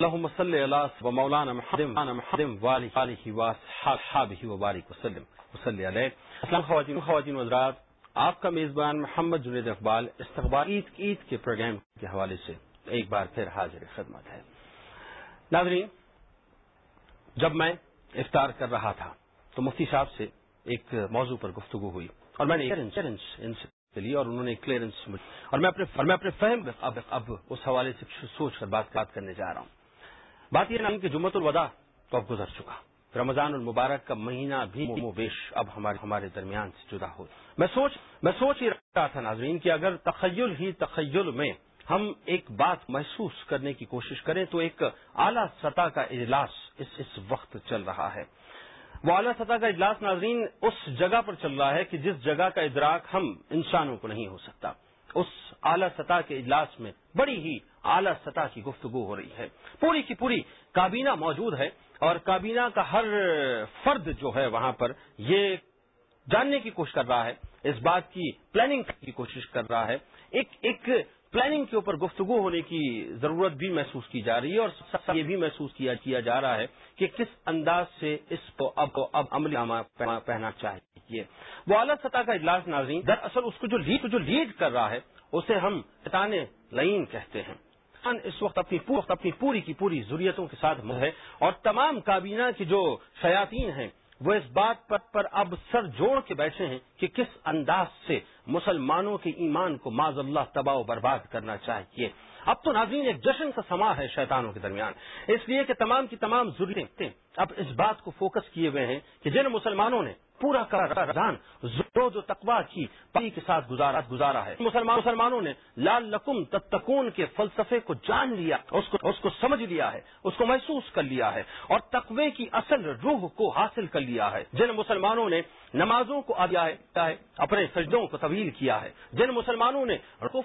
اللهم صل على مولانا محمد محمد وآله وصحبه وبارك وسلم وصلی علیہ. السلام خواتین خواتین حضرات، آپ کا میزبان محمد جنید اقبال استقبال عید عید کے پروگرام کے حوالے سے ایک بار پھر حاضر خدمت ہے. ناظرین، جب میں افطار کر رہا تھا تو مفتی صاحب سے ایک موضوع پر گفتگو ہوئی اور میں نے ان سے لی اور انہوں نے کلیئرنس اور میں اپنے میں اپنے فہم اب اب اس حوالے سے سوچ کر بات بات کرنے جا رہا ہوں۔ بات یہ نہیں کہ جمعت الوداع تو اب گزر چکا۔ رمضان المبارک کا مہینہ بھی بیش اب ہمارے ہمارے درمیان سے جدا ہو میں سوچ میں سوچ ہی رہا تھا ناظرین کہ اگر تخیل ہی تخیل میں ہم ایک بات محسوس کرنے کی کوشش کریں تو ایک اعلی سطح کا اجلاس اس اس وقت چل رہا ہے۔ وہ اعلی سطح کا اجلاس ناظرین اس جگہ پر چل رہا ہے کہ جس جگہ کا ادراک ہم انسانوں کو نہیں ہو سکتا۔ اس اعلی سطح کے اجلاس میں بڑی ہی اعلی سطح کی گفتگو ہو رہی ہے۔ پوری کی پوری کابینہ موجود ہے اور کابینہ کا ہر فرد جو ہے وہاں پر یہ جاننے کی کوشش کر رہا ہے، اس بات کی پلاننگ کی کوشش کر رہا ہے۔ ایک ایک پلاننگ کے اوپر گفتگو ہونے کی ضرورت بھی محسوس کی جا رہی ہے اور یہ بھی محسوس کیا کیا جا رہا ہے کہ کس انداز سے اس کو اب اب عملی پہنا چاہیے۔ وہ اعلیٰ سطح کا اجلاس ناظرین، دراصل اس کو جو لیڈ جو لیڈ کر رہا ہے، اسے ہم ٹانے لائن کہتے ہیں۔ اس وقت اپنی وقت اپنی پوری کی پوری ضروریتوں کے ساتھ ہے اور تمام کابینہ کی جو شیاطین ہیں، وہ اس بات پر پر اب سر جوڑ کے بیٹھے ہیں کہ کس انداز سے مسلمانوں کے ایمان کو معذ اللہ تباہ و برباد کرنا چاہیے۔ اب تو ناظرین، ایک جشن کا سما ہے شیطانوں کے درمیان۔ اس لیے کہ تمام کی تمام ضرورتیں اب اس بات کو فوکس کیے ہوئے ہیں کہ جن مسلمانوں نے پورا رمضان زود و تقوا کی پانی کے ساتھ گزارا گزارا ہے۔ مسلمان مسلمانوں نے لال لقم تتکون کے فلسفے کو جان لیا، اس کو اس کو سمجھ لیا ہے، اس کو محسوس کر لیا ہے اور تقوی کی اصل روح کو حاصل کر لیا ہے۔ جن مسلمانوں نے نمازوں کو آدیا ہے اپنے سجدوں کو طویل کیا ہے۔ جن مسلمانوں نے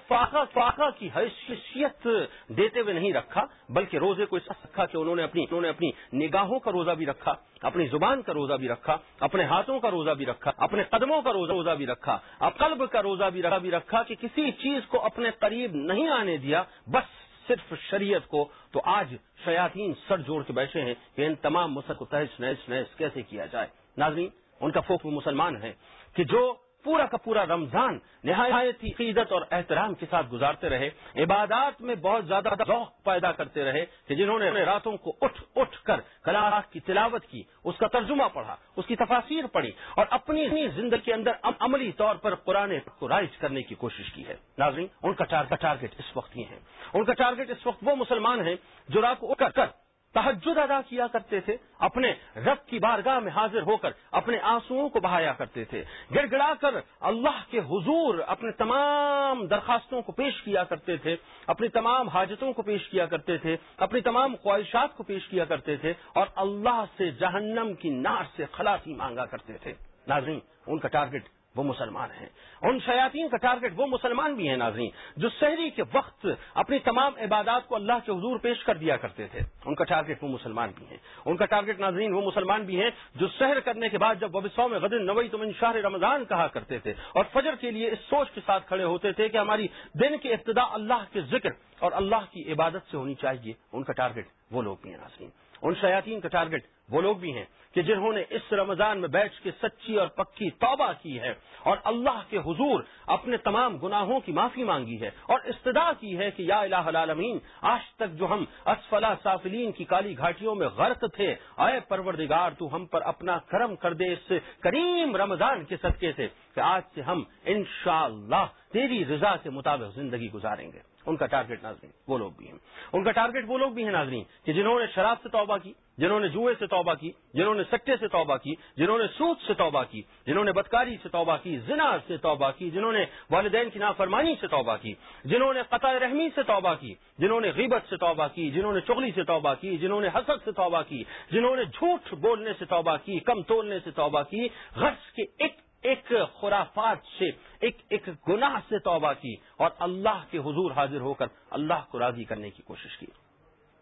فاقہ فاقہ کی حیثیت دیتے ہوئے نہیں رکھا، بلکہ روزے کو اس رکھا کہ انہوں نے اپنی، انہوں نے اپنی نگاہوں کا روزہ بھی رکھا، اپنی زبان کا روزہ بھی رکھا، اپنے ہاتھوں کا روزہ بھی رکھا، اپنے قدموں کا روزہ روزہ بھی رکھا قلب کا روزہ بھی رکھا بھی رکھا کہ کسی چیز کو اپنے قریب نہیں آنے دیا، بس صرف شریعت کو۔ تو آج شیاطین سر جوڑ کے بیٹھے ہیں کہ ان تمام مسل کو تحس، نحس نحس کیسے کیا جائے؟ ناظرین ان کا فوق مسلمان ہے کہ جو پورا کا پورا رمضان نہایت عقیدت اور احترام کے ساتھ گزارتے رہے، عبادات میں بہت زیادہ ذوق پیدا کرتے رہے کہ جنہوں نے راتوں کو اٹھ اٹھ کر کلا کی تلاوت کی، اس کا ترجمہ پڑھا، اس کی تفاصیر پڑھی اور اپنی زندگی کے اندر عملی طور پر قرآن کو رائج کرنے کی کوشش کی ہے۔ ناظرین، ان کا ٹارگیٹ اس وقت یہ ہے۔ ان کا ٹارگیٹ اس وقت وہ مسلمان ہیں جو رات کو اٹھ کر تحجد ادا کیا کرتے تھے، اپنے رب کی بارگاہ میں حاضر ہو کر اپنے آنسوؤں کو بہایا کرتے تھے۔ گڑ گڑا کر اللہ کے حضور اپنے تمام درخواستوں کو پیش کیا کرتے تھے، اپنی تمام حاجتوں کو پیش کیا کرتے تھے، اپنی تمام خواہشات کو پیش کیا کرتے تھے اور اللہ سے جہنم کی نار سے خلاصی مانگا کرتے تھے۔ ناظرین، ان کا ٹارگٹ وہ مسلمان ہیں۔ ان شیاطین کا ٹارگٹ وہ مسلمان بھی ہیں ناظرین، جو شہری کے وقت اپنی تمام عبادات کو اللہ کے حضور پیش کر دیا کرتے تھے۔ ان کا ٹارگٹ وہ مسلمان بھی ہیں۔ ان کا ٹارگٹ ناظرین وہ مسلمان بھی ہیں جو سحر کرنے کے بعد جب وبسوں میں غدن نوئی تم ان شاہ رمضان کہا کرتے تھے۔ اور فجر کے لیے اس سوچ کے ساتھ کھڑے ہوتے تھے کہ ہماری دن کی ابتدا اللہ کے ذکر اور اللہ کی عبادت سے ہونی چاہیے۔ ان کا ٹارگٹ وہ لوگ بھی ہیں ناظرین۔ ان شیاطین کا ٹارگٹ وہ لوگ بھی ہیں کہ جنہوں نے اس رمضان میں بیٹھ کے سچی اور پکی توبہ کی ہے اور اللہ کے حضور اپنے تمام گناہوں کی معافی مانگی ہے اور استدا کی ہے کہ یا الہ العالمین، آج تک جو ہم اسفلا سافلین کی کالی گھاٹیوں میں غرق تھے، اے پروردگار، تو ہم پر اپنا کرم کر دے اس کریم رمضان کے صدقے سے کہ آج سے ہم انشاءاللہ تیری رضا کے مطابق زندگی گزاریں گے۔ ان کا ٹارگیٹ ناظرین وہ لوگ بھی ہیں ان کا ٹارگیٹ وہ لوگ بھی ہیں ناظرین کہ جنہوں نے شراب سے توبہ کی جنہوں نے جوئے سے توبہ کی جنہوں نے سٹے سے توبہ کی جنہوں نے سود سے توبہ کی جنہوں نے بدکاری سے توبہ کی زنا سے توبہ کی جنہوں نے والدین کی نافرمانی سے توبہ کی جنہوں نے قطع رحمی سے توبہ کی جنہوں نے غیبت سے توبہ کی جنہوں نے چغلی سے توبہ کی جنہوں نے حسد سے توبہ کی جنہوں نے جھوٹ بولنے سے توبہ کی کم تولنے سے توبہ کی غرض کے ایک ایک خرافات سے، ایک ایک گناہ سے توبہ کی اور اللہ کے حضور حاضر ہو کر اللہ کو راضی کرنے کی کوشش کی۔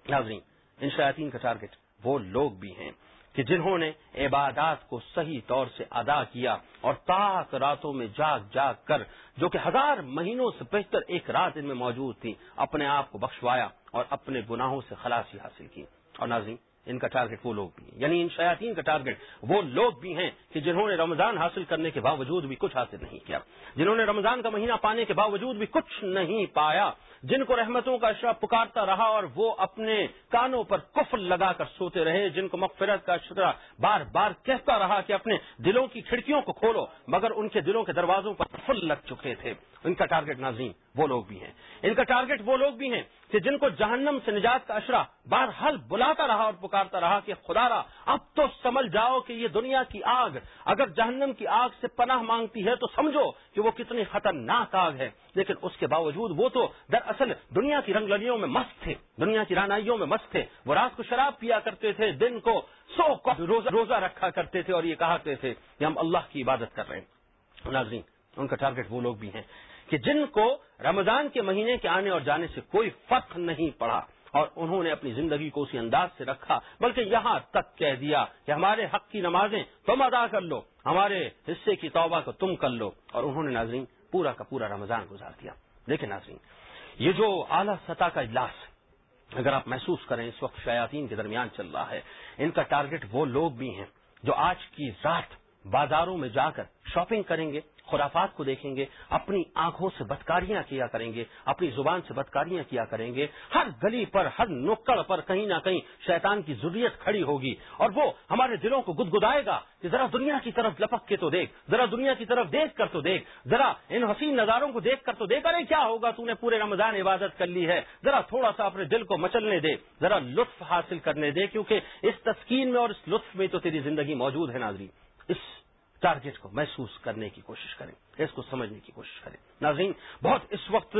ناظرین، ان شیاطین کا ٹارگیٹ وہ لوگ بھی ہیں کہ جنہوں نے عبادات کو صحیح طور سے ادا کیا اور تاک راتوں میں جاگ جاگ کر، جو کہ ہزار مہینوں سے بہتر ایک رات ان میں موجود تھی، اپنے آپ کو بخشوایا اور اپنے گناہوں سے خلاصی حاصل کی۔ اور ناظرین ان کا ٹارگٹ وہ لوگ بھی ہیں۔ یعنی ان شیاطین کا ٹارگٹ وہ لوگ بھی ہیں کہ جنہوں نے رمضان حاصل کرنے کے باوجود بھی کچھ حاصل نہیں کیا۔ جنہوں نے رمضان کا مہینہ پانے کے باوجود بھی کچھ نہیں پایا۔ جن کو رحمتوں کا اشرا پکارتا رہا اور وہ اپنے کانوں پر کفل لگا کر سوتے رہے، جن کو مغفرت کا اشرا بار بار کہتا رہا کہ اپنے دلوں کی کھڑکیوں کو کھولو، مگر ان کے دلوں کے دروازوں پر کفل لگ چکے تھے۔ ان کا ٹارگٹ ناظرین وہ لوگ بھی ہیں۔ ان کا ٹارگٹ وہ لوگ بھی ہیں کہ جن کو جہنم سے نجات کا اشرا بار حل بلاتا رہا اور پکارتا رہا کہ خدا را، اب تو سمجھ جاؤ کہ یہ دنیا کی آگ، اگر جہنم کی آگ سے پناہ مانگتی ہے تو سمجھو کہ وہ کتنی خطرناک آگ ہے۔ لیکن اس کے باوجود وہ تو دراصل دنیا کی رنگ لڑیوں میں مست تھے، دنیا کی رانائیوں میں مست تھے۔ وہ رات کو شراب پیا کرتے تھے، دن کو سو روزہ روزہ رکھا کرتے تھے اور یہ کہا کرتے تھے کہ ہم اللہ کی عبادت کر رہے ہیں۔ ناظرین، ان کا ٹارگٹ وہ لوگ بھی ہیں۔ کہ جن کو رمضان کے مہینے کے آنے اور جانے سے کوئی فرق نہیں پڑا اور انہوں نے اپنی زندگی کو اسی انداز سے رکھا، بلکہ یہاں تک کہہ دیا کہ ہمارے حق کی نمازیں تم ادا کر لو، ہمارے حصے کی توبہ کو تم کر لو۔ اور انہوں نے ناظرین، پورا کا پورا رمضان گزار دیا۔ دیکھیں ناظرین، یہ جو اعلی سطح کا اجلاس، اگر آپ محسوس کریں اس وقت شیاطین کے درمیان چل رہا ہے، ان کا ٹارگٹ وہ لوگ بھی ہیں جو آج کی رات بازاروں میں جا کر شاپنگ کریں گے۔ خرافات کو دیکھیں گے، اپنی آنکھوں سے بدکاریاں کیا کریں گے، اپنی زبان سے بدکاریاں کیا کریں گے۔ ہر گلی پر، ہر نکڑ پر کہیں نہ کہیں شیطان کی ضروریت کھڑی ہوگی اور وہ ہمارے دلوں کو گدگدائے گا کہ ذرا دنیا کی طرف لپک کے تو دیکھ، ذرا دنیا کی طرف دیکھ کر تو دیکھ، ذرا ان حسین نظاروں کو دیکھ کر تو دیکھ، ارے کیا ہوگا، تو نے پورے رمضان عبادت کر لی ہے۔ ذرا تھوڑا سا اپنے دل کو مچلنے دے، ذرا لطف حاصل کرنے دے، کیونکہ اس تسکین میں اور اس لطف میں تو تیری زندگی موجود ہے ناظرین۔ اس ٹارگیٹ کو محسوس کرنے کی کوشش کریں، اس کو سمجھنے کی کوشش کریں۔ ناظرین، بہت اس وقت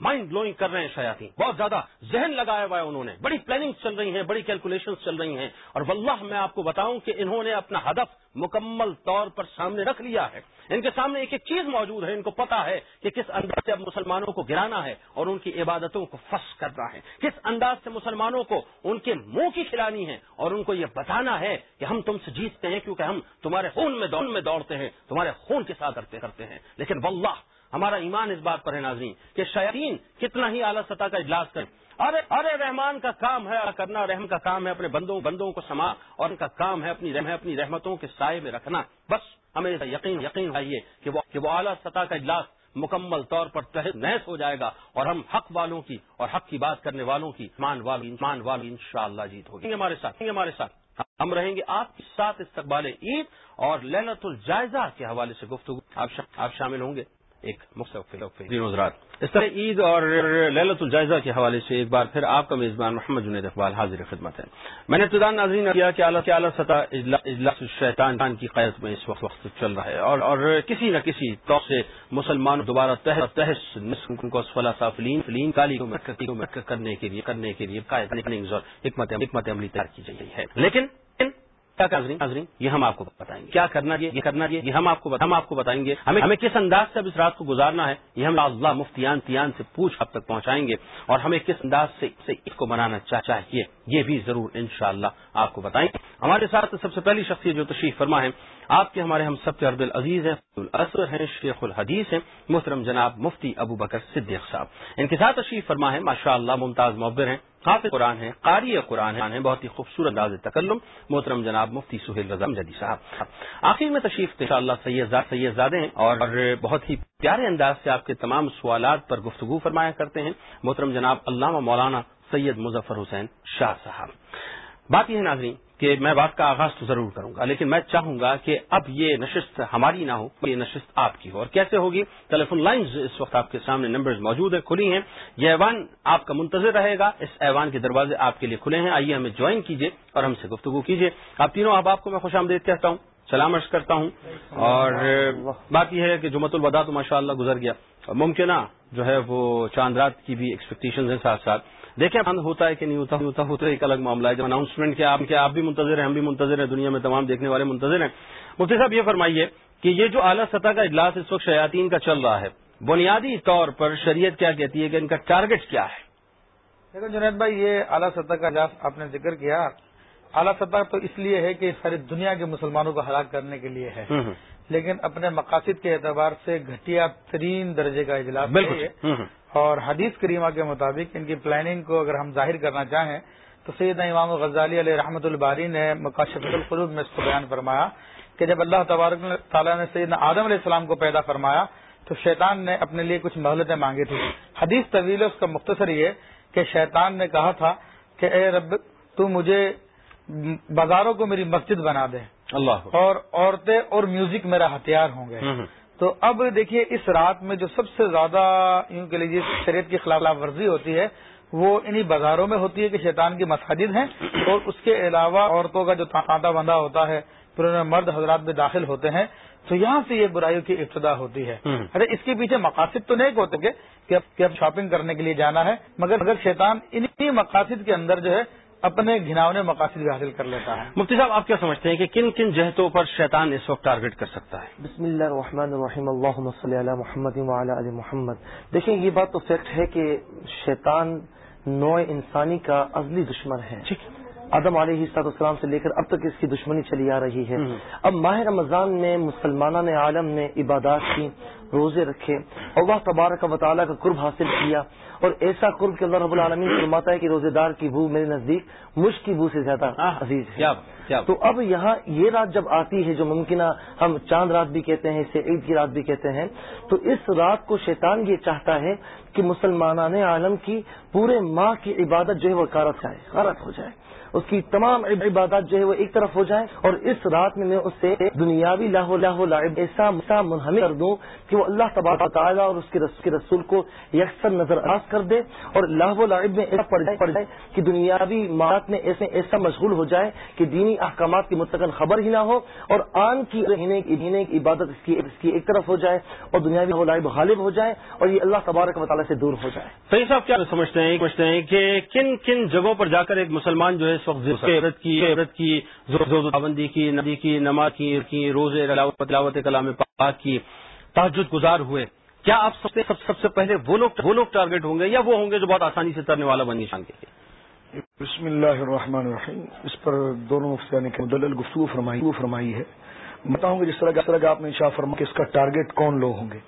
مائنڈ بلوئنگ کر رہے ہیں شیاتی بہت زیادہ ذہن لگایا ہوا ہے انہوں نے۔ بڑی پلاننگ چل رہی ہیں، بڑی کیلکولیشن چل رہی ہیں۔ اور واللہ میں آپ کو بتاؤں کہ انہوں نے اپنا ہدف مکمل طور پر سامنے رکھ لیا ہے۔ ان کے سامنے ایک ایک چیز موجود ہے، ان کو پتا ہے کہ کس انداز سے اب مسلمانوں کو گرانا ہے اور ان کی عبادتوں کو فس کرنا ہے۔ کس انداز سے مسلمانوں کو ان کے منہ کی کھلانی ہے اور ان کو یہ بتانا ہے کہ ہم تم سے جیتتے ہیں کیونکہ ہم تمہارے خون میں دوڑ میں دوڑتے ہیں، تمہارے خون کے ساتھ کرتے ہیں۔ لیکن واللہ، ہمارا ایمان اس بات پر ہے ناظرین کہ شیاطین کتنا ہی اعلی سطح کا اجلاس کریں۔ ارے ارے رحمان کا کام ہے کرنا، رحم کا کام ہے اپنے بندوں بندوں کو سما، اور ان کا کام ہے اپنی رحم، اپنی رحمتوں کے سائے میں رکھنا۔ بس ہمیں یقین یقین چاہیے کہ وہ کہ وہ اعلیٰ سطح کا اجلاس مکمل طور پر تحت نحس ہو جائے گا، اور ہم حق والوں کی اور حق کی بات کرنے والوں کی مان والی مان والی ان شاء اللہ جیت ہوگی۔ ہمارے ساتھ ہمارے ساتھ۔ ہم رہیں گے آپ کے ساتھ استقبال عید اور للت الجائزہ کے حوالے سے گفتگو۔ آپ شامل ہوں گے۔ ایک حضرات۔ اس طرح عید اور للت الجائزہ کے حوالے سے ایک بار پھر آپ کا میزبان محمد جنید اقبال حاضر خدمت ہے میں نے ابتدا ناظرین کیا کہ اعلیٰ سطح اجلاس شیطان کی قید میں اس وقت وقت چل رہا ہے اور اور کسی نہ کسی طور سے مسلمان دوبارہ تحس تحس کو فلین فلین کالی کو کرنے کے لیے کرنے کے لیے قائد حکمت عملی تیار کی گئی ہے۔ لیکن ناظرین یہ ہم آپ کو بتائیں گے۔ کیا کرنا یہ کرنا یہ ہم آپ کو ہم آپ کو بتائیں گے۔ ہمیں ہمیں کس انداز سے اب اس رات کو گزارنا ہے؟ یہ ہم اللہ مفتیان تیان سے پوچھ اب تک پہنچائیں گے۔ اور ہمیں کس انداز سے اس کو منانا چاہیے؟ یہ بھی ضرور انشاءاللہ شاء آپ کو بتائیں گے۔ ہمارے ساتھ سب سے پہلی شخصیت جو تشریف فرما ہے آپ کے ہمارے ہم سب کے عرد العزیز ہیں الاثر ہیں، شیخ الحدیث ہیں، محترم جناب مفتی ابو بکر صدیق صاحب۔ ان کے ساتھ تشریف فرما ہے ماشاء اللہ ممتاز معبر ہیں، حافظ قرآن ہے قاری قرآن ہے بہت ہی خوبصورت انداز تکلم، محترم جناب مفتی سہیل رضا جدی صاحب۔ آخر میں تشریف ان شاء اللہ سید زادے ہیں، اور بہت ہی پیارے انداز سے آپ کے تمام سوالات پر گفتگو فرمایا کرتے ہیں، محترم جناب علامہ مولانا سید مظفر حسین شاہ صاحب۔ بات یہ ہے ناظرین کہ میں بات کا آغاز تو ضرور کروں گا، لیکن میں چاہوں گا کہ اب یہ نشست ہماری نہ ہو، یہ نشست آپ کی ہو۔ اور کیسے ہوگی؟ ٹیلیفون لائنز اس وقت آپ کے سامنے نمبرز موجود ہیں، کھلی ہیں۔ یہ ایوان آپ کا منتظر رہے گا، اس ایوان کے دروازے آپ کے لیے کھلے ہیں۔ آئیے ہمیں جوائن کیجیے اور ہم سے گفتگو کیجیے۔ آپ تینوں احباب کو میں خوش آمدید کہتا ہوں، سلام عرض کرتا ہوں۔ اور بات یہ ہے کہ جمعت الوداع تو ماشاء اللہ گزر گیا ممکنہ جو ہے وہ چاند رات کی بھی ایکسپیکٹیشن ہیں ساتھ ساتھ۔ دیکھیں بند ہوتا ہے کہ نہیں ہوتا ہوتا ہوتا ایک الگ معاملہ ہے۔ جب اناؤنسمنٹ کے آپ بھی منتظر ہیں ہم بھی منتظر ہیں دنیا میں تمام دیکھنے والے منتظر ہیں۔ مفتی صاحب یہ فرمائیے کہ یہ جو اعلیٰ سطح کا اجلاس اس وقت شیاطین کا چل رہا ہے بنیادی طور پر شریعت کیا کہتی ہے کہ ان کا ٹارگٹ کیا ہے؟ دیکھو جنید بھائی یہ اعلیٰ سطح کا اجلاس آپ نے ذکر کیا۔ اعلیٰ سطح تو اس لیے ہے کہ ساری دنیا کے مسلمانوں کو ہلاک کرنے کے لیے ہے۔ لیکن اپنے مقاصد کے اعتبار سے گھٹیا ترین درجے کا اجلاس ہے اور حدیث کریمہ کے مطابق ان کی پلاننگ کو اگر ہم ظاہر کرنا چاہیں تو سید امام غزالی علیہ رحمۃ الباری نے مکاشف القلوب میں اس کو بیان فرمایا کہ جب اللہ تبارک تعالیٰ نے سیدنا آدم علیہ السلام کو پیدا فرمایا تو شیطان نے اپنے لیے کچھ مہلتیں مانگی تھی حدیث طویل اس کا مختصر یہ کہ شیطان نے کہا تھا کہ اے رب تو مجھے بازاروں کو میری مسجد بنا دے۔ اللہ اور عورتیں اور میوزک میرا ہتھیار ہوں گے۔ تو اب دیکھیے اس رات میں جو سب سے زیادہ یوں کہ لیجیے شریعت کی خلاف ورزی ہوتی ہے وہ انہی بازاروں میں ہوتی ہے کہ شیطان کی مساجد ہیں اور اس کے علاوہ عورتوں کا جو تانتا بندہ ہوتا ہے پھر انہیں مرد حضرات میں داخل ہوتے ہیں تو یہاں سے یہ برائیوں کی ابتدا ہوتی ہے۔ ارے اس کے پیچھے مقاصد تو نہیں ہوتے کہ اب شاپنگ کرنے کے لیے جانا ہے مگر اگر شیطان انہی مقاصد کے اندر جو ہے اپنے گھناؤنے مقاصد بھی حاصل کر لیتا ہے۔ مفتی صاحب آپ کیا سمجھتے ہیں کہ کن کن جہتوں پر شیطان اس وقت ٹارگٹ کر سکتا ہے؟ بسم اللہ الرحمن الرحیم۔ اللہ صلی علی محمد علی محمد۔ دیکھیں یہ بات تو فیکٹ ہے کہ شیطان نوع انسانی کا ازلی دشمن ہے۔ آدم علیہ صاحب السلام سے لے کر اب تک اس کی دشمنی چلی آ رہی ہے۔ اب ماہ رمضان میں مسلمان عالم نے عبادات کی۔ روزے رکھے۔ اور وہ تبارک و تعالیٰ کا قرب حاصل کیا اور ایسا قرب کہ اللہ رب العالمین فرماتا ہے کہ روزے دار کی بو میرے نزدیک مشک کی بو سے زیادہ عزیز ہے۔ تو اب یہاں یہ رات جب آتی ہے جو ممکنہ ہم چاند رات بھی کہتے ہیں اسے عید کی رات بھی کہتے ہیں تو اس رات کو شیطان یہ چاہتا ہے کہ مسلمان عالم کی پورے ماہ کی عبادت جو ہے وہ کارت جائے غارت ہو جائے۔ اس کی تمام عبادات جو ہے وہ ایک طرف ہو جائیں اور اس رات میں میں اس سے دنیاوی لاہو لاہو لائب ایسا منہمل کر دوں کہ وہ اللہ تبار تعالیٰ اور اس کے رسول کو یکسر نظر انداز کر دے اور لاہ لائب میں ایسا پڑ جائے کہ دنیاوی مارت میں ایسے ایسا مشغول ہو جائے کہ دینی احکامات کی متقن خبر ہی نہ ہو اور آن کی عبادت اس کی اس کی ایک طرف ہو جائے اور دنیاوی لائب غالب ہو جائے اور یہ اللہ تبارک و تعالیٰ سے دور ہو جائے۔ صحیح صاحب، کیا سمجھتے ہیں؟ سمجھتے ہیں کہ کن کن جگہوں پر جا کر ایک مسلمان جو ہے اس وقت عبرت کی عبرت کی پابندی کی ندی کی نماز کی روزے تلاوت کلام پاک کی تحجد گزار ہوئے۔ کیا آپ سب سب, سب سے پہلے وہ لوگ وہ لوگ ٹارگیٹ ہوں گے یا وہ ہوں گے جو بہت آسانی سے ترنے والا بنی شان کے بسم اللہ الرحمن الرحیم۔ اس پر دونوں مفتیانی کے مدلل گفتگو فرمائی فرمائی ہے۔ بتاؤں گے جس طرح جس طرح آپ نے شاہ فرما کہ اس کا ٹارگیٹ کون لوگ ہوں گے۔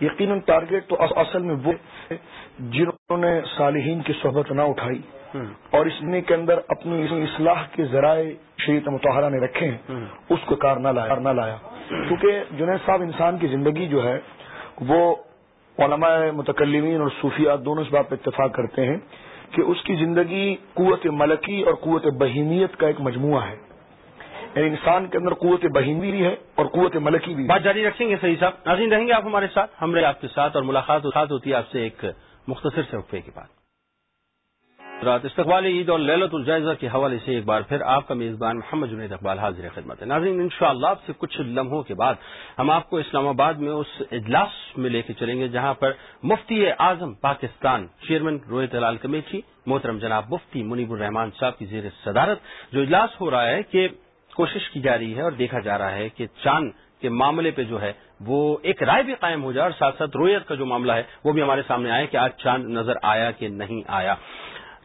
یقیناً ٹارگیٹ تو اصل میں وہ جنہوں نے صالحین کی صحبت نہ اٹھائی۔ اور اس نے کے اندر اپنی اصلاح کے ذرائع شریعت متحرہ نے رکھے ہیں اس کو کار نہ لایا۔ نہ لایا۔ کیونکہ جنید صاحب انسان کی زندگی جو ہے وہ علماء متکلمین اور صوفیات دونوں اس بات پہ اتفاق کرتے ہیں کہ اس کی زندگی قوت ملکی اور قوت بہیمیت کا ایک مجموعہ ہے۔ یعنی انسان کے اندر قوت بہیمی بھی ہے اور قوت ملکی بھی بات جاری رکھیں گے صحیح صاحب۔ ناظرین رہیں گے آپ ہمارے ساتھ؟ ہم رہے آپ کے ساتھ اور ملاقات ہوتی ہے آپ سے ایک مختصر سے وقفے کی بات رات استقبال عید اور للت الجائزہ کے حوالے سے ایک بار پھر آپ کا میزبان محمد جنید اقبال حاضر خدمت ہے۔ ناظرین ان شاء اللہ سے کچھ لمحوں کے بعد ہم آپ کو اسلام آباد میں اس اجلاس میں لے کے چلیں گے جہاں پر مفتی اعظم پاکستان چیئرمین روہت لال کمیٹی، محترم جناب مفتی منیب الرحمان صاحب کی زیر صدارت جو اجلاس ہو رہا ہے کہ کوشش کی جا رہی ہے اور دیکھا جا رہا ہے کہ چاند کے معاملے پہ جو ہے وہ ایک رائے بھی قائم ہو جائے اور ساتھ ساتھ رویت کا جو معاملہ ہے وہ بھی ہمارے سامنے آیا کہ آج چاند نظر آیا کہ نہیں آیا۔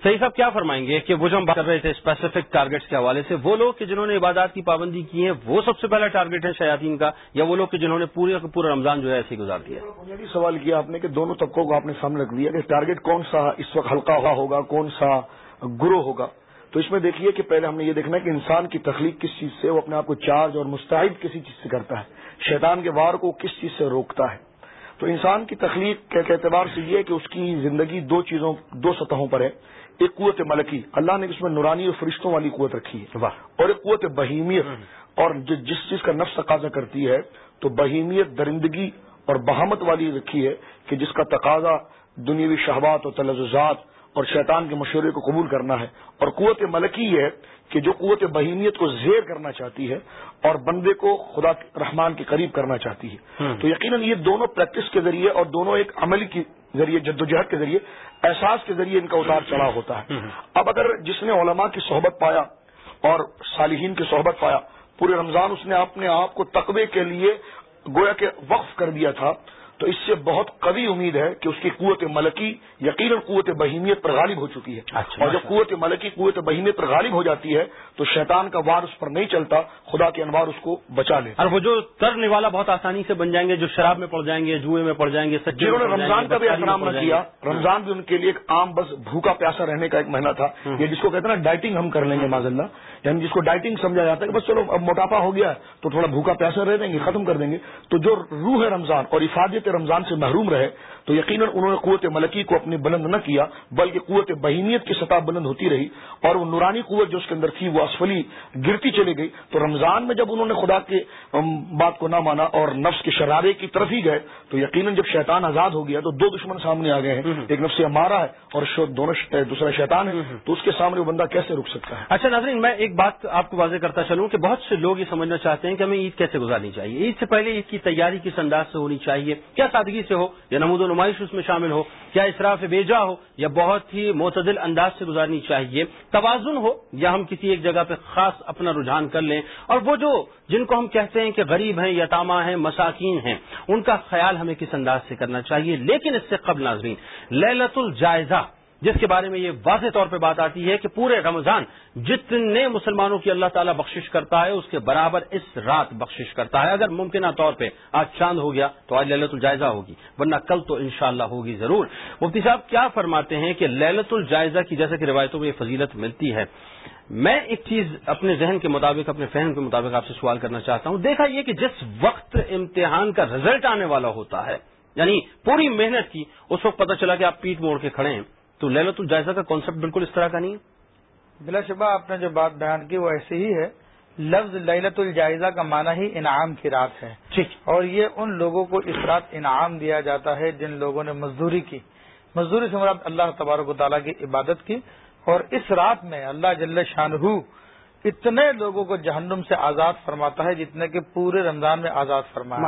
صحیح صاحب، کیا فرمائیں گے کہ وہ جو ہم بات کر رہے تھے اسپیسیفک ٹارگیٹس کے حوالے سے، وہ لوگ کہ جنہوں نے عبادات کی پابندی کی ہے وہ سب سے پہلا ٹارگیٹ ہے شیاطین کا، یا وہ لوگ کہ جنہوں نے پورے پورا رمضان جو ہے ایسے گزار دیا؟ بنیادی سوال کیا آپ نے کہ دونوں طبقوں کو آپ نے سامنے رکھ دیا کہ ٹارگیٹ کون سا اس وقت ہلکا ہوا ہوگا، کون سا گروہ ہوگا؟ تو اس میں دیکھیے کہ پہلے ہم نے یہ دیکھنا ہے کہ انسان کی تخلیق کس چیز سے، وہ اپنے آپ کو چارج اور مستعد کسی چیز سے کرتا ہے، شیطان کے وار کو کس چیز سے روکتا ہے؟ تو انسان کی تخلیق کے اعتبار سے یہ کہ اس کی زندگی دو چیزوں، دو سطحوں پر ہے۔ ایک قوت ملکی اللہ نے اس میں نورانی اور فرشتوں والی قوت رکھی ہے۔ اور ایک قوت بہیمیت۔ اور جس چیز کا نفس تقاضا کرتی ہے تو بہیمیت درندگی اور بہامت والی رکھی ہے کہ جس کا تقاضا دنیاوی شہبات اور تلزات اور شیطان کے مشورے کو قبول کرنا ہے اور قوت ملکی یہ ہے کہ جو قوت بہیمیت کو زیر کرنا چاہتی ہے اور بندے کو خدا رحمان کے قریب کرنا چاہتی ہے۔ تو یقیناً یہ دونوں پریکٹس کے ذریعے اور دونوں ایک عمل کے ذریعے جدوجہد کے ذریعے احساس کے ذریعے ان کا اتار چڑھا ہوتا ہے۔ اب اگر جس نے علماء کی صحبت پایا اور صالحین کی صحبت پایا پورے رمضان اس نے اپنے آپ کو تقوی کے لیے گویا کے وقف کر دیا تھا تو اس سے بہت قوی امید ہے کہ اس کی قوت ملکی یقیناً قوت بہیمیت پر غالب ہو چکی ہے۔ اچھا، اور جب قوت ملکی قوت بہیمیت پر غالب ہو جاتی ہے تو شیطان کا وار اس پر نہیں چلتا خدا کے انوار اس کو بچا لے اور وہ جو کرنے والا بہت آسانی سے بن جائیں گے جو شراب میں پڑ جائیں گے جوئے میں پڑ جائیں گے جنہوں نے رمضان کا بھی احترام نہ کیا رمضان بھی ان کے لیے ایک عام بس بھوکا پیاسا رہنے کا ایک مہینہ تھا۔ یہ جس کو کہتے ہیں نا ڈائٹنگ ہم کر لیں گے ماض اللہ یعنی جس کو ڈائٹنگ سمجھا جاتا ہے کہ بس چلو اب موٹاپا ہو گیا تو تھوڑا بھوکا پیاسا رہ دیں گے ختم کر دیں گے۔ تو جو روح ہے رمضان اور افادیت رمضان سے محروم رہے تو یقیناً انہوں نے قوت ملکی کو اپنی بلند نہ کیا بلکہ قوت بہیمیت کی سطح بلند ہوتی رہی اور وہ نورانی قوت جو اس کے اندر تھی وہ اسفلی گرتی چلی گئی۔ تو رمضان میں جب انہوں نے خدا کے بات کو نہ مانا اور نفس کے شرارے کی طرف ہی گئے تو یقیناً جب شیطان آزاد ہو گیا تو دو دشمن سامنے آ گئے ہیں۔ ایک نفس ہمارا ہے اور دونوں دوسرا شیطان ہے۔ تو اس کے سامنے وہ بندہ کیسے رک سکتا ہے؟ اچھا ناظرین میں ایک بات آپ کو واضح کرتا چلوں کہ بہت سے لوگ یہ سمجھنا چاہتے ہیں کہ ہمیں عید کیسے گزارنی چاہیے۔ عید سے پہلے عید کی تیاری کس انداز سے ہونی چاہیے؟ کیا سادگی سے ہو یا نمود و نمائش اس میں شامل ہو کیا اصراف بیجا ہو، یا بہت ہی معتدل انداز سے گزارنی چاہیے۔ توازن ہو، یا ہم کسی ایک جگہ پہ خاص اپنا رجحان کر لیں۔ اور وہ جو، جن کو ہم کہتے ہیں کہ غریب ہیں، یتامہ ہیں، مساکین ہیں، ان کا خیال ہمیں کس انداز سے کرنا چاہیے؟ لیکن اس سے قبل ناظرین للت الجائزہ جس کے بارے میں یہ واضح طور پہ بات آتی ہے کہ پورے رمضان جتنے مسلمانوں کی اللہ تعالیٰ بخشش کرتا ہے، اس کے برابر اس رات بخشش کرتا ہے۔ اگر ممکنہ طور پہ آج چاند ہو گیا تو آج للت الجائزہ ہوگی، ورنہ کل تو انشاءاللہ ہوگی ضرور۔ مفتی صاحب، کیا فرماتے ہیں کہ للت الجائزہ کی جیسے کہ روایتوں میں یہ فضیلت ملتی ہے؟ میں ایک چیز اپنے ذہن کے مطابق، اپنے فہم کے مطابق آپ سے سوال کرنا چاہتا ہوں۔ دیکھا یہ کہ جس وقت امتحان کا رزلٹ آنے والا ہوتا ہے یعنی پوری محنت کی، اس وقت پتہ چلا کہ آپ پیٹ موڑ کے کھڑے ہیں۔ تو للت الجائزہ کا کانسیپٹ بالکل اس طرح کا نہیں ہے۔ بلا شبہ آپ نے جو بات بیان کی وہ ایسی ہی ہے۔ لفظ للت الجائزہ کا معنی ہی انعام کی رات ہے۔ ٹھیک۔ اور یہ ان لوگوں کو اس رات انعام دیا جاتا ہے جن لوگوں نے مزدوری کی۔ مزدوری سے مراد اللہ تبارک و تعالیٰ کی عبادت کی۔ اور اس رات میں اللہ جل شاہ اتنے لوگوں کو جہنم سے آزاد فرماتا ہے جتنے کہ پورے رمضان میں آزاد فرمایا۔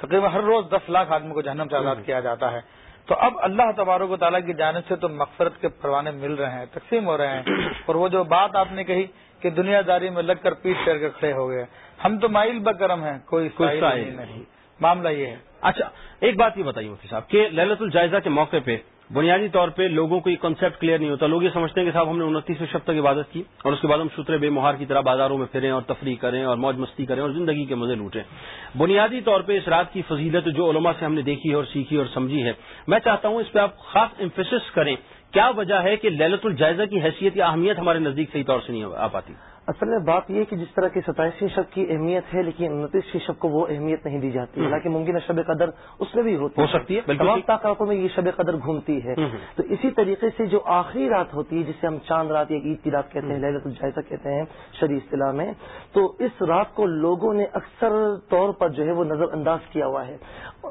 تقریباً ہر روز دس لاکھ آدمی کو جہنم سے آزاد کیا جاتا ہے۔ تو اب اللہ تبارک و تعالیٰ کی جانب سے تو مغفرت کے پروانے مل رہے ہیں تقسیم ہو رہے ہیں۔ اور وہ جو بات آپ نے کہی کہ دنیا داری میں لگ کر پیٹ کر کے کھڑے ہو گئے ہم تو مائل بکرم ہیں کوئی نہیں معاملہ یہ ہے۔ اچھا ایک بات یہ بتائیے مفتی صاحب کہ للت الجائزہ کے موقع پہ بنیادی طور پہ لوگوں کو یہ کنسپٹ کلیئر نہیں ہوتا۔ لوگ یہ سمجھتے ہیں کہ صاحب ہم نے انتیسویں شب تک عبادت کی اور اس کے بعد ہم شتر بے مہار کی طرح بازاروں میں پھریں اور تفریح کریں اور موج مستی کریں اور زندگی کے مزے لوٹیں۔ بنیادی طور پہ اس رات کی فضیلت جو علماء سے ہم نے دیکھی ہے اور سیکھی اور سمجھی ہے۔ میں چاہتا ہوں اس پہ آپ خاص امفیسس کریں۔ کیا وجہ ہے کہ للت الجائزہ کی حیثیت یا اہمیت ہمارے نزدیک صحیح طور سے نہیں آ پاتی؟ اصل میں بات یہ کہ جس طرح کی ستائیسویں شب کی اہمیت ہے لیکن انتیسویں شب کو وہ اہمیت نہیں دی جاتی۔ حالانکہ ممکنہ شب قدر اس میں بھی ہوتی ہو سکتی ہے تمام طاقتوں میں یہ شب قدر گھومتی ہے۔ تو اسی طریقے سے جو آخری رات ہوتی ہے جسے ہم چاند رات یا عید کی رات کہتے ہیں لہلت الجائزہ کہتے ہیں شری اصطلاح میں تو اس رات کو لوگوں نے اکثر طور پر جو ہے وہ نظر انداز کیا ہوا ہے۔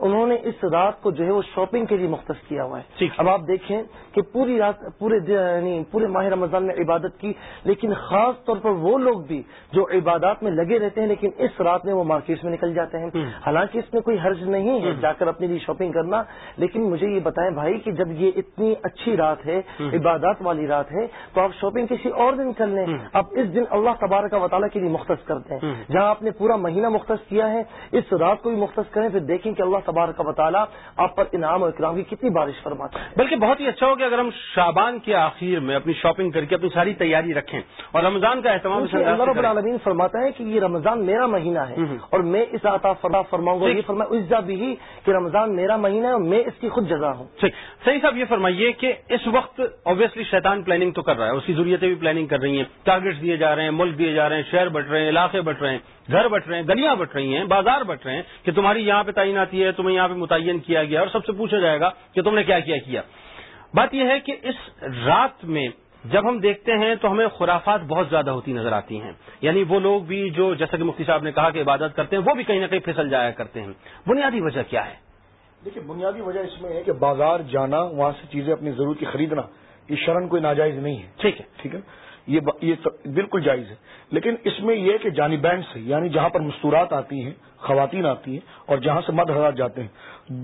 انہوں نے اس رات کو جو ہے وہ شاپنگ کے لیے مختص کیا ہوا ہے۔ اب آپ دیکھیں کہ پوری رات پورے یعنی پورے ماہ رمضان میں عبادت کی لیکن خاص طور پر وہ لوگ بھی جو عبادات میں لگے رہتے ہیں لیکن اس رات میں وہ مارکیٹ میں نکل جاتے ہیں۔ حالانکہ اس میں کوئی حرج نہیں ہے جا کر اپنے لیے شاپنگ کرنا لیکن مجھے یہ بتائیں بھائی کہ جب یہ اتنی اچھی رات ہے عبادات والی رات ہے تو آپ شاپنگ کسی اور دن کر لیں۔ اب اس دن اللہ تبارک و تعالیٰ کے لیے مختص کرتے ہیں۔ جہاں آپ نے پورا مہینہ مختص کیا ہے اس رات کو بھی مختص کریں پھر دیکھیں کہ اللہ تبارک و تعالیٰ آپ پر انعام اور اکرام کی کتنی بارش فرماتا ہے بلکہ بہت ہی اچھا ہو کہ اگر ہم شابان کے آخر میں اپنی شاپنگ کر کے اپنی ساری تیاری رکھیں اور رمضان کا اہتمام اللہ رب العالمین فرماتا ہے کہ یہ رمضان میرا مہینہ ہے اور میں اس عطا فرما فرماؤں گا یہ فرمایا عزا بھی کہ رمضان میرا مہینہ ہے اور میں اس کی خود جزا ہوں۔ صحیح صاحب یہ فرمائیے کہ اس وقت آبویسلی شیطان پلاننگ تو کر رہا ہے اس کی ضروریتیں بھی پلاننگ کر رہی ہیں۔ ٹارگیٹس دیے جا رہے ہیں ملک دیے جا رہے ہیں شہر بٹ رہے ہیں علاقے بٹ رہے ہیں گھر بٹ رہے ہیں گلیاں بٹ رہی ہیں بازار بٹ رہے ہیں کہ تمہاری یہاں پہ تعیناتی ہے تمہیں یہاں پہ متعین کیا گیا اور سب سے پوچھا جائے گا کہ تم نے کیا کیا کیا۔ بات یہ ہے کہ اس رات میں جب ہم دیکھتے ہیں تو ہمیں خرافات بہت زیادہ ہوتی نظر آتی ہیں۔ یعنی وہ لوگ بھی جو جیسا کہ مفتی صاحب نے کہا کہ عبادت کرتے ہیں وہ بھی کہیں نہ کہیں پھسل جایا کرتے ہیں۔ بنیادی وجہ کیا ہے؟ دیکھیے بنیادی وجہ اس میں ہے کہ بازار جانا وہاں سے چیزیں اپنی ضرورت کی خریدنا یہ شرن کوئی ناجائز نہیں ہے۔ ٹھیک ہے۔ ٹھیک ہے؟ یہ بالکل جائز ہے۔ لیکن اس میں یہ کہ جانی بینڈ سے یعنی جہاں پر مستورات آتی ہیں، خواتین آتی ہیں اور جہاں سے مد حضرات جاتے ہیں،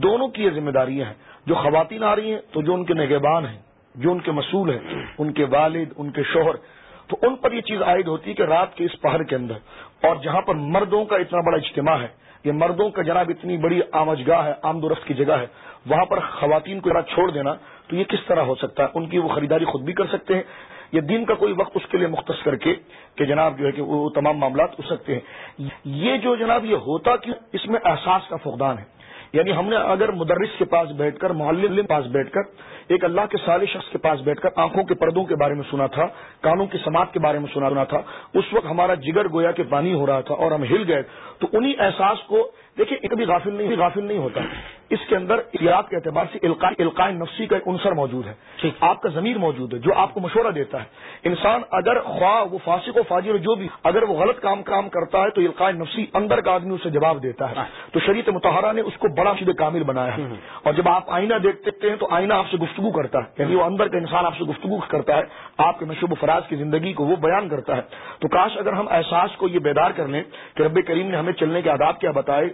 دونوں کی یہ ذمہ داریاں ہیں۔ جو خواتین آ رہی ہیں تو جو ان کے نگہبان ہیں، جو ان کے مسئول ہیں، ان کے والد، ان کے شوہر، تو ان پر یہ چیز عائد ہوتی ہے کہ رات کے اس پہر کے اندر، اور جہاں پر مردوں کا اتنا بڑا اجتماع ہے، یہ مردوں کا جناب اتنی بڑی آمجگاہ ہے، آمد و رفت کی جگہ ہے، وہاں پر خواتین کو چھوڑ دینا، تو یہ کس طرح ہو سکتا ہے؟ ان کی وہ خریداری خود بھی کر سکتے ہیں۔ یہ دن کا کوئی وقت اس کے لیے مختص کر کے کہ جناب جو ہے کہ وہ تمام معاملات ہو سکتے ہیں۔ یہ جو جناب یہ ہوتا کہ اس میں احساس کا فقدان ہے۔ یعنی ہم نے اگر مدرس کے پاس بیٹھ کر، معلم کے پاس بیٹھ کر، ایک اللہ کے سال شخص کے پاس بیٹھ کر آنکھوں کے پردوں کے بارے میں سنا تھا، کانوں کی سماعت کے بارے میں سنا تھا، اس وقت ہمارا جگر گویا کہ پانی ہو رہا تھا اور ہم ہل گئے، تو انہی احساس کو دیکھیے کبھی غافل نہیں غافل نہیں ہوتا۔ اس کے اندر احتیاط کے اعتبار سے القاع نفسی کا ایک عنصر موجود ہے۔ آپ کا ضمیر موجود ہے جو آپ کو مشورہ دیتا ہے۔ انسان اگر خواہ وہ فاسق و فاجر جو بھی اگر وہ غلط کام کام کرتا ہے تو القاع نفسی اندر کا آدمی اسے جواب دیتا ہے۔ تو شریعت متحرہ نے اس کو بڑا شد کامل بنایا ہے۔ اور جب آپ آئینہ دیکھتے ہیں تو آئینہ آپ سے گفتگو کرتا ہے۔ یعنی وہ اندر کا انسان آپ سے گفتگو کرتا ہے۔ آپ کے نشب و فراز کی زندگی کو وہ بیان کرتا ہے۔ تو کاش اگر ہم احساس کو یہ بیدار کر لیں کہ رب کریم نے ہمیں چلنے کے آداب کیا بتائے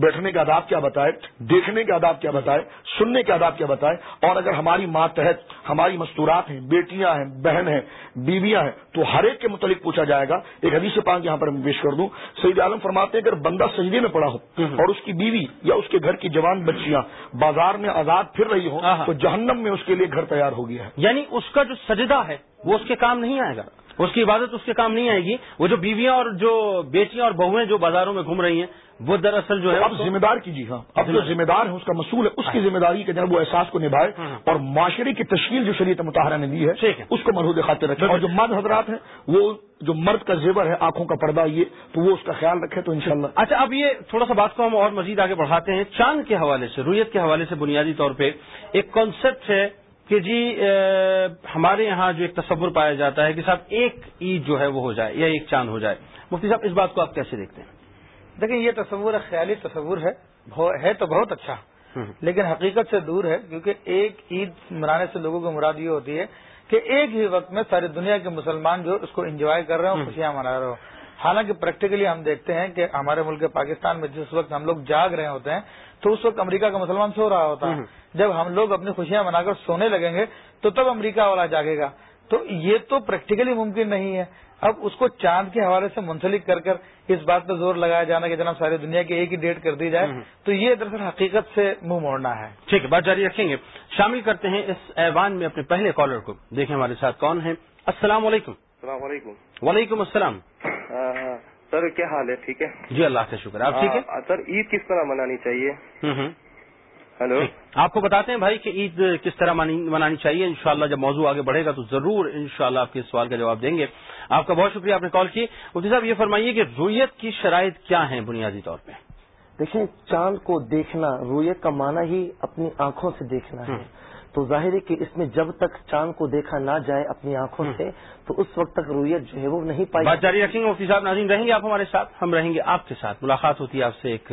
بیٹھنے کے آداب کیا بتائے دیکھنے کے آداب کیا بتائے سننے کے آداب کیا بتائے اور اگر ہماری ماں تحت ہماری مستورات ہیں بیٹیاں ہیں بہن ہیں بیویاں ہیں تو ہر ایک کے متعلق پوچھا جائے گا ایک حدیث پانچ یہاں پر میں پیش کر دوں۔ سعید عالم فرماتے ہیں اگر بندہ سجدے میں پڑا ہو اور اس کی بیوی یا اس کے گھر کی جوان بچیاں بازار میں آزاد پھر رہی ہوں تو جہنم میں اس کے لیے گھر تیار ہو گیا ہے۔ یعنی اس کا جو سجدہ ہے وہ اس کے کام نہیں آئے گا۔ اس کی عبادت اس کے کام نہیں آئے گی۔ وہ جو بیویاں اور جو بیٹیاں اور بہویں جو بازاروں میں گھوم رہی ہیں وہ دراصل جو ہے اب ذمہ دار کیجیے ہاں۔ اب جو ذمہ دار ہے اس کا مسئول ہے اس کی ذمہ داری کے جناب وہ احساس کو نبھائے ہاں۔ اور معاشرے کی تشکیل جو شریعت متحرہ نے دی ہے اس کو مرحود خاطر رکھے اور جو مرد حضرات ہیں وہ جو مرد کا زیور ہے آنکھوں کا پردہ یہ تو وہ اس کا خیال رکھے تو انشاءاللہ۔ اچھا اب یہ تھوڑا سا بات کو ہم اور مزید آگے بڑھاتے ہیں۔ چاند کے حوالے سے رویت کے حوالے سے بنیادی طور پہ ایک کانسیپٹ ہے کہ جی ہمارے یہاں جو ایک تصور پایا جاتا ہے کہ صاحب ایک عید جو ہے وہ ہو جائے یا ایک چاند ہو جائے۔ مفتی صاحب اس بات کو آپ کیسے دیکھتے ہیں؟ دیکھیں یہ تصور خیالی تصور ہے ہے تو بہت اچھا لیکن حقیقت سے دور ہے کیونکہ ایک عید منانے سے لوگوں کو مراد یہ ہوتی ہے کہ ایک ہی وقت میں ساری دنیا کے مسلمان جو اس کو انجوائے کر رہے ہوں خوشیاں منا رہے ہوں۔ حالانکہ پریکٹیکلی ہم دیکھتے ہیں کہ ہمارے ملک پاکستان میں جس وقت ہم لوگ جاگ رہے ہوتے ہیں تو اس وقت امریکہ کا مسلمان سو رہا ہوتا ہے جب ہم لوگ اپنی خوشیاں منا کر سونے لگیں گے تو تب امریکہ والا جاگے گا۔ تو یہ تو پریکٹیکلی ممکن نہیں ہے۔ اب اس کو چاند کے حوالے سے منسلک کر کر اس بات پہ زور لگایا جانا کہ جناب ساری دنیا کی ایک ہی ڈیٹ کر دی جائے۔ تو یہ دراصل حقیقت سے منہ موڑنا ہے۔ ٹھیک ہے بات جاری رکھیں گے۔ شامل کرتے ہیں اس ایوان میں اپنے پہلے کالر کو۔ دیکھیں ہمارے ساتھ کون ہیں۔ السلام علیکم۔ السلام علیکم۔ وعلیکم السلام۔ سر کیا حال ہے؟ ٹھیک ہے؟ جی اللہ کا شکر آپ ٹھیک ہے سر عید کس طرح منانی چاہیے؟ ہلو؟ آپ کو بتاتے ہیں بھائی کہ عید کس طرح منانی چاہیے؟ انشاءاللہ جب موضوع آگے بڑھے گا تو ضرور انشاءاللہ آپ کے سوال کا جواب دیں گے۔ آپ کا بہت شکریہ آپ نے کال کی۔ مفتی صاحب یہ فرمائیے کہ رویت کی شرائط کیا ہیں بنیادی طور پہ؟ دیکھیں چاند کو دیکھنا رویت کا معنی ہی اپنی آنکھوں سے دیکھنا ہے۔ تو ظاہر ہے کہ اس میں جب تک چاند کو دیکھا نہ جائے اپنی آنکھوں سے تو اس وقت تک رویت جو ہے وہ نہیں پائی۔ بات جاری رکھیں گے مفتی صاحب ناظرین رہیں گے آپ ہمارے ساتھ؟ ہم رہیں گے آپ کے ساتھ۔ ملاقات ہوتی ہے آپ سے ایک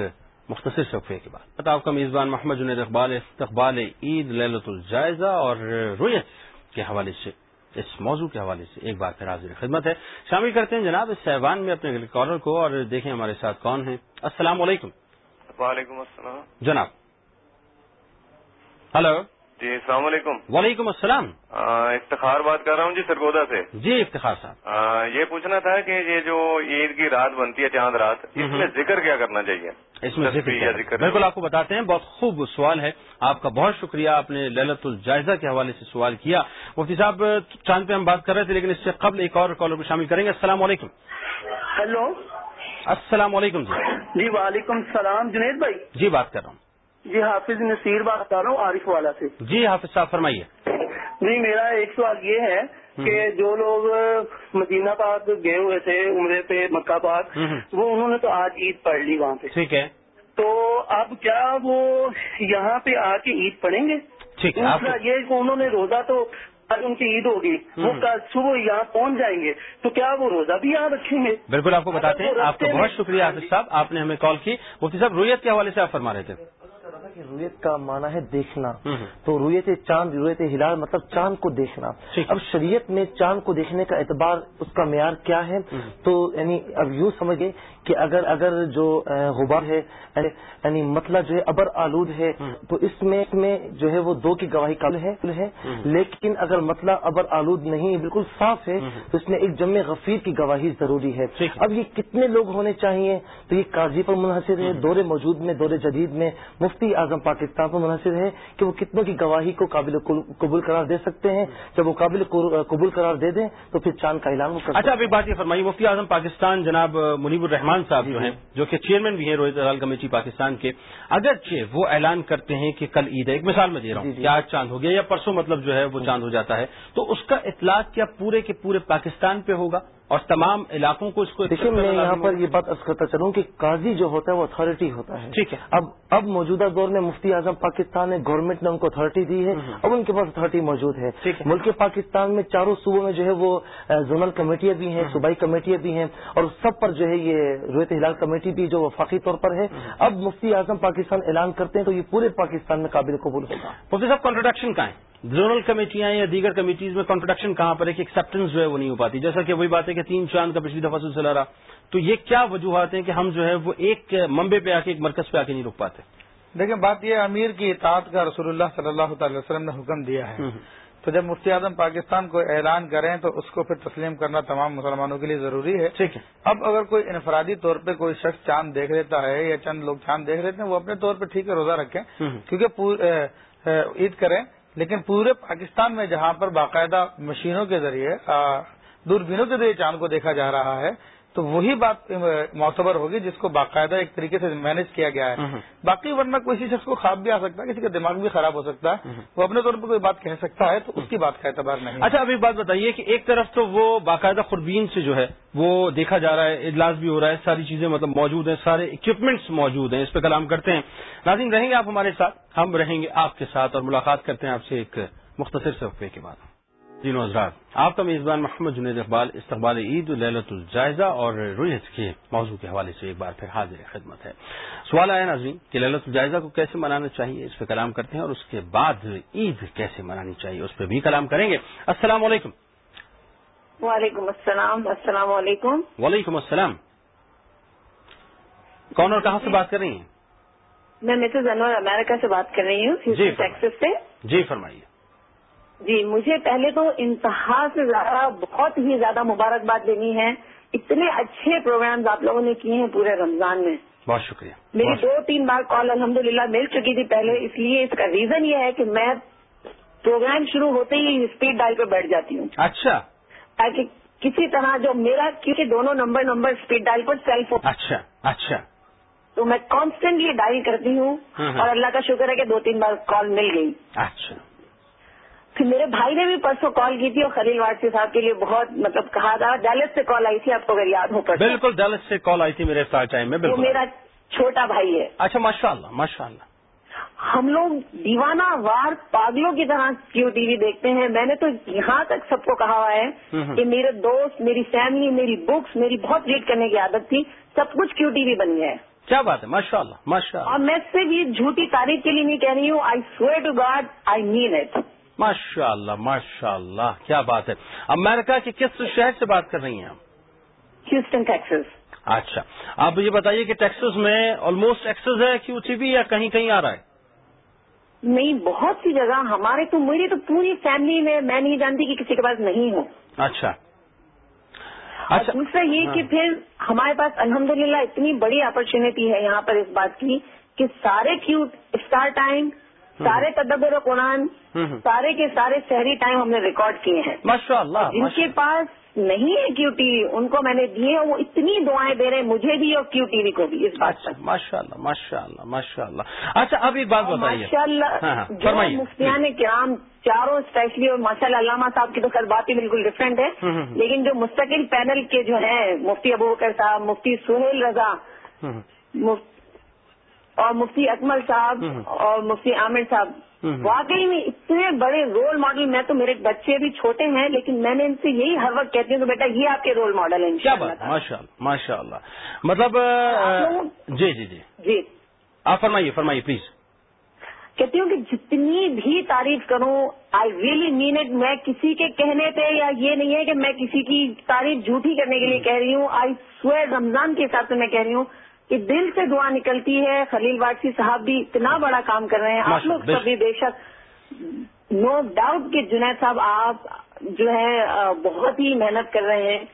مختصر صفحے کے بعد۔ آپ کا میزبان محمد جنید اقبال استقبال عید للت الجائزہ اور رویت کے حوالے سے اس موضوع کے حوالے سے ایک بار پھر حاضر خدمت ہے۔ شامل کرتے ہیں جناب اس سہوان میں اپنے کالر کو اور دیکھیں ہمارے ساتھ کون ہیں۔ السلام علیکم۔ وعلیکم السلام۔ جناب۔ ہلو۔ جی السلام علیکم۔ وعلیکم السلام۔ افتخار بات کر رہا ہوں جی سرگودا سے۔ جی افتخار صاحب۔ یہ پوچھنا تھا کہ یہ جو عید کی رات بنتی ہے چاند رات اس میں ذکر کیا کرنا چاہیے؟ اس میں ذکر بالکل آپ کو بتاتے ہیں بہت خوب سوال ہے۔ آپ کا بہت شکریہ آپ نے للت الجائزہ کے حوالے سے سوال کیا۔ مفتی صاحب چاند پہ ہم بات کر رہے تھے لیکن اس سے قبل ایک اور کالر کو شامل کریں گے۔ السلام علیکم۔ ہلو۔ السلام علیکم جی۔ جی وعلیکم السلام۔ جنید بھائی۔ جی بات کر رہا ہوں۔ جی حافظ نصیر بات کر رہا ہوں عارف والا سے۔ جی حافظ صاحب فرمائیے۔ جی میرا ایک سوال یہ ہے کہ جو لوگ مدینہ پاک گئے ہوئے تھے عمرے پہ مکہ پاک وہ انہوں نے تو آج عید پڑھ لی وہاں پہ۔ ٹھیک ہے۔ تو اب کیا وہ یہاں پہ آ کے عید پڑھیں گے؟ ٹھیک ہے یہ کہ انہوں نے روزہ تو آج ان کی عید ہوگی وہ صبح یہاں پہنچ جائیں گے تو کیا وہ روزہ بھی یہاں رکھیں گے؟ بالکل آپ کو بتاتے ہیں آپ کا بہت شکریہ حافظ صاحب آپ نے ہمیں کال کی۔ مفتی صاحب رویت کے حوالے سے آپ فرما رہے تھے؟ کہ رویت کا معنی ہے دیکھنا۔ تو رویت چاند رویت ہلال مطلب چاند کو دیکھنا۔ اب شریعت میں چاند کو دیکھنے کا اعتبار اس کا معیار کیا ہے؟ تو یعنی اب یوں سمجھے کہ اگر اگر جو غبار ہے یعنی مطلب جو ہے ابر آلود ہے تو اس میں میں جو ہے وہ دو کی گواہی قابل ہے لیکن اگر مطلب ابر آلود نہیں بالکل صاف ہے تو اس میں ایک جمع غفیر کی گواہی ضروری ہے۔ اب یہ کتنے لوگ ہونے چاہیے؟ تو یہ قاضی پر منحصر ہے دور موجود میں دور جدید میں مفتی اعظم پاکستان پر منحصر ہے کہ وہ کتنوں کی گواہی کو قابل قبول قرار دے سکتے ہیں۔ جب وہ قابل قبول قرار دے دیں تو پھر چاند کا اعلان اچھا ابھی بات یہ فرمائی مفتی اعظم پاکستان جناب منیب الرحمان صاحب جو ہیں جو کہ چیئرمین بھی ہیں روہت حلال کمیٹی پاکستان کے اگرچہ وہ اعلان کرتے ہیں کہ کل عید ہے ایک مثال میں دے رہا ہوں جی، جی۔ آج چاند ہو گیا یا پرسوں مطلب جو ہے وہ چاند ہو جاتا ہے۔ تو اس کا اطلاق کیا پورے کے پورے پاکستان پہ ہوگا؟ اور تمام علاقوں کو اس کو دیکھیے میں یہاں پر یہ بات کرتا چلوں کہ قاضی جو ہوتا ہے وہ اتھارٹی ہوتا ہے۔ ٹھیک ہے۔ اب اب موجودہ دور میں مفتی اعظم پاکستان ہے گورنمنٹ نے ان کو اتھارٹی دی ہے۔ اب ان کے پاس اتھارٹی موجود ہے۔ ملک پاکستان میں چاروں صوبوں میں جو ہے وہ زونل کمیٹیاں بھی ہیں صوبائی کمیٹیاں بھی ہیں اور سب پر جو ہے یہ رویت ہلال کمیٹی بھی جو وفاقی طور پر ہے۔ اب مفتی اعظم پاکستان اعلان کرتے ہیں تو یہ پورے پاکستان میں قابل قبول ہوگا۔ مفتی صاحب کانٹروڈکشن کا ہے؟ زونل کمیٹیاں یا دیگر کمیٹیز میں کانٹروڈکشن کہاں پر ہے کہ ایکسپٹنس جو ہے وہ نہیں ہو پاتی؟ جیسا کہ وہی بات ہے کہ تین چاند کا پچھلی دفعہ سلسلہ رہا۔ تو یہ کیا وجوہات ہیں کہ ہم جو ہے وہ ایک ممبے پہ آ کے ایک مرکز پہ آ کے نہیں رک پاتے؟ دیکھیں بات یہ امیر کی اطاعت کا رسول اللہ صلی اللہ تعالی وسلم نے حکم دیا ہے۔ تو جب مفتی اعظم پاکستان کو اعلان کریں تو اس کو پھر تسلیم کرنا تمام مسلمانوں کے لیے ضروری ہے۔ ٹھیک ہے۔ اب اگر کوئی انفرادی طور پہ کوئی شخص چاند دیکھ لیتا ہے یا چند لوگ چاند دیکھ لیتے ہیں وہ اپنے طور پہ ٹھیک ہے روزہ رکھیں۔ کیونکہ عید کریں لیکن پورے پاکستان میں جہاں پر باقاعدہ مشینوں کے ذریعے دوربینوں کے ذریعے چاند کو دیکھا جا رہا ہے تو وہی بات معتبر ہوگی جس کو باقاعدہ ایک طریقے سے مینج کیا گیا ہے۔ باقی ورنہ کسی شخص کو خواب بھی آ سکتا ہے کسی کا دماغ بھی خراب ہو سکتا ہے۔ وہ اپنے طور پر کوئی بات کہہ سکتا ہے تو اس کی بات کا اعتبار نہیں۔ اچھا ابھی بات بتائیے کہ ایک طرف تو وہ باقاعدہ خوربین سے جو ہے وہ دیکھا جا رہا ہے اجلاس بھی ہو رہا ہے ساری چیزیں مطلب موجود ہیں سارے اکوپمنٹس موجود ہیں اس پہ کلام کرتے ہیں۔ ناظرین رہیں گے آپ ہمارے ساتھ؟ ہم رہیں گے آپ کے ساتھ اور ملاقات کرتے ہیں آپ سے ایک مختصر صفحے کے بعد۔ تینوں حضرات آپ کا میزبان محمد جنید اقبال استقبال عید للت الجائزہ اور رویت کے موضوع کے حوالے سے ایک بار پھر حاضر خدمت ہے۔ سوال آیا ناظرین کہ للت الجائزہ کو کیسے منانا چاہیے اس پہ کلام کرتے ہیں اور اس کے بعد عید کیسے منانی چاہیے اس پہ بھی کلام کریں گے۔ السلام علیکم۔ وعلیکم السلام السلام علیکم۔ وعلیکم السلام۔ کون اور کہاں سے بات کر رہی ہیں؟ میں مسز انور امریکہ سے بات کر رہی ہوں جی ٹیکسس سے۔ جی فرمائیے۔ جی مجھے پہلے تو انتہا سے زیادہ بہت ہی زیادہ مبارکباد دینی ہے۔ اتنے اچھے پروگرامز آپ لوگوں نے کیے ہیں پورے رمضان میں۔ بہت شکریہ۔ میری دو تین بار کال الحمدللہ مل چکی تھی پہلے اس لیے اس کا ریزن یہ ہے کہ میں پروگرام شروع ہوتے ہی اسپیڈ ڈائل پہ بیٹھ جاتی ہوں۔ اچھا۔ تاکہ کسی طرح جو میرا کیونکہ دونوں نمبر نمبر اسپیڈ ڈائل پر سیلف اچھا اچھا۔ تو میں کانسٹینٹلی ڈائل کرتی ہوں اور اللہ کا شکر ہے کہ دو تین بار کال مل گئی۔ اچھا۔ پھر میرے بھائی نے بھی پرسوں کال کی تھی اور خلیل واٹسی صاحب کے لیے بہت مطلب کہا تھا ڈیلس سے کال آئی تھی آپ کو اگر یاد ہو پڑتا بالکل ڈیلس سے کال آئی تھی میرے ٹائم میں بالکل۔ میرا چھوٹا بھائی ہے۔ اچھا ماشاء اللہ ماشاء اللہ ہم لوگ دیوانہ وار پاگلوں کی طرح کیو ٹی وی دیکھتے ہیں؟ میں نے تو یہاں تک سب کو کہا ہوا ہے کہ میرے دوست میری فیملی میری بکس میری بہت ریڈ کرنے کی عادت تھی سب کچھ کیو ٹی وی بن گیا ہے۔ کیا بات ہے ماشاء اللہ ماشاء اللہ اور میں صرف یہ جھوٹی تاریخ کے لیے نہیں کہہ رہی ہوں I swear to God I mean it ماشاء اللہ ماشاء اللہ کیا بات ہے۔ امریکہ کے کس شہر سے بات کر رہی ہیں آپ؟ ہیوسٹن ٹیکسس اچھا آپ یہ بتائیے کہ ٹیکسس میں آلموسٹ ایکسس ہے کیو ٹی وی یا کہیں کہیں آ رہا ہے؟ نہیں بہت سی جگہ ہمارے تو میری تو پوری فیملی میں میں نہیں جانتی کہ کسی کے پاس نہیں ہوں۔ اچھا۔ اچھا۔ دوسرا یہ کہ ہاں۔ پھر ہمارے پاس الحمدللہ اتنی بڑی اپرچونیٹی ہے یہاں پر اس بات کی کہ سارے کیو اسٹار ٹائم سارے تدبر قرآن سارے کے سارے شہری ٹائم ہم نے ریکارڈ کیے ہیں۔ ماشاء اللہ جن کے پاس نہیں ہے کیو ٹی وی ان کو میں نے دیے وہ اتنی دعائیں دے رہے ہیں مجھے بھی اور کیو ٹی وی کو بھی اس بات پر۔ ماشاء اللہ ماشاء اللہ ماشاء اللہ۔ اچھا اب ایک بات بتائیے۔ ماشاء اللہ ہاں، ہاں، جو مفتیان کرام چاروں اسپیشلی اور ماشاء اللہ علامہ صاحب کی تو خیر بات ہی بالکل ڈفرینٹ ہے۔ لیکن جو مستقل پینل کے جو ہیں مفتی ابو بکر صاحب مفتی سہیل رضا اور مفتی اکمل صاحب اور مفتی عامر صاحب۔ واقعی میں اتنے بڑے رول ماڈل میں تو میرے بچے بھی چھوٹے ہیں لیکن میں نے ان سے یہی ہر وقت کہتی ہوں کہ بیٹا یہ آپ کے رول ماڈل ہیں ماشاء اللہ ماشاء اللہ مطلب جی جی جی۔ جی۔ آپ فرمائیے فرمائیے پلیز کہتی ہوں کہ جتنی بھی تعریف کروں آئی ریئلی مین اٹ میں کسی کے کہنے پہ یا یہ نہیں ہے کہ میں کسی کی تعریف جھوٹی کرنے کے لیے کہہ رہی ہوں آئی سوئر رمضان کے حساب سے میں کہہ رہی ہوں کہ دل سے دعا نکلتی ہے خلیل واٹسی صاحب بھی اتنا بڑا کام کر رہے ہیں۔ آپ لوگ سبھی بے شک نو ڈاؤٹ کہ جنید صاحب آپ جو ہے بہت ہی محنت کر رہے ہیں۔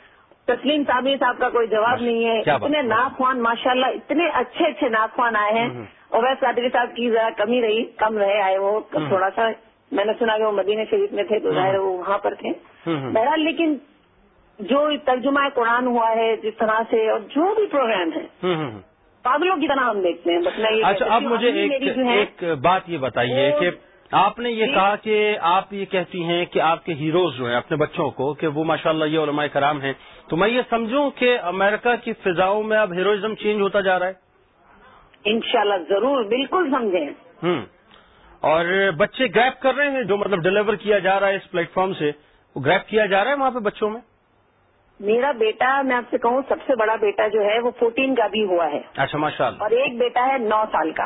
تسلیم تعمیر صاحب کا کوئی جواب نہیں ہے۔ اتنے ناخوان ماشاء اللہ اتنے اچھے اچھے ناخوان آئے ہیں۔ اویس قادری صاحب کی ذرا کمی رہی کم رہے آئے وہ۔ تھوڑا سا میں نے سنا کہ وہ مدینہ شریف میں تھے تو ظاہر وہ وہاں پر تھے۔ بہرحال لیکن جو ترجمہ قرآن ہوا ہے جس طرح سے اور جو بھی پروگرام ہے پاگلوں کی طرح ہم دیکھتے ہیں بس میں اچھا اب مجھے ایک بات یہ بتائیے کہ آپ نے یہ جی۔ کہا کہ آپ یہ کہتی ہیں کہ آپ کے ہیروز جو ہیں اپنے بچوں کو کہ وہ ماشاءاللہ یہ علماء کرام ہیں۔ تو میں یہ سمجھوں کہ امریکہ کی فضاؤں میں اب ہیروئزم چینج ہوتا جا رہا ہے۔ انشاءاللہ ضرور بالکل سمجھیں ہوں اور بچے گریپ کر رہے ہیں جو مطلب ڈلیور کیا جا رہا ہے اس پلیٹ فارم سے وہ گریپ کیا جا رہا ہے وہاں پہ بچوں میں؟ میرا بیٹا میں آپ سے کہوں سب سے بڑا بیٹا جو ہے وہ فورٹین کا بھی ہوا ہے۔ اچھا ماشاء اللہ اور ایک بیٹا ہے نو سال کا۔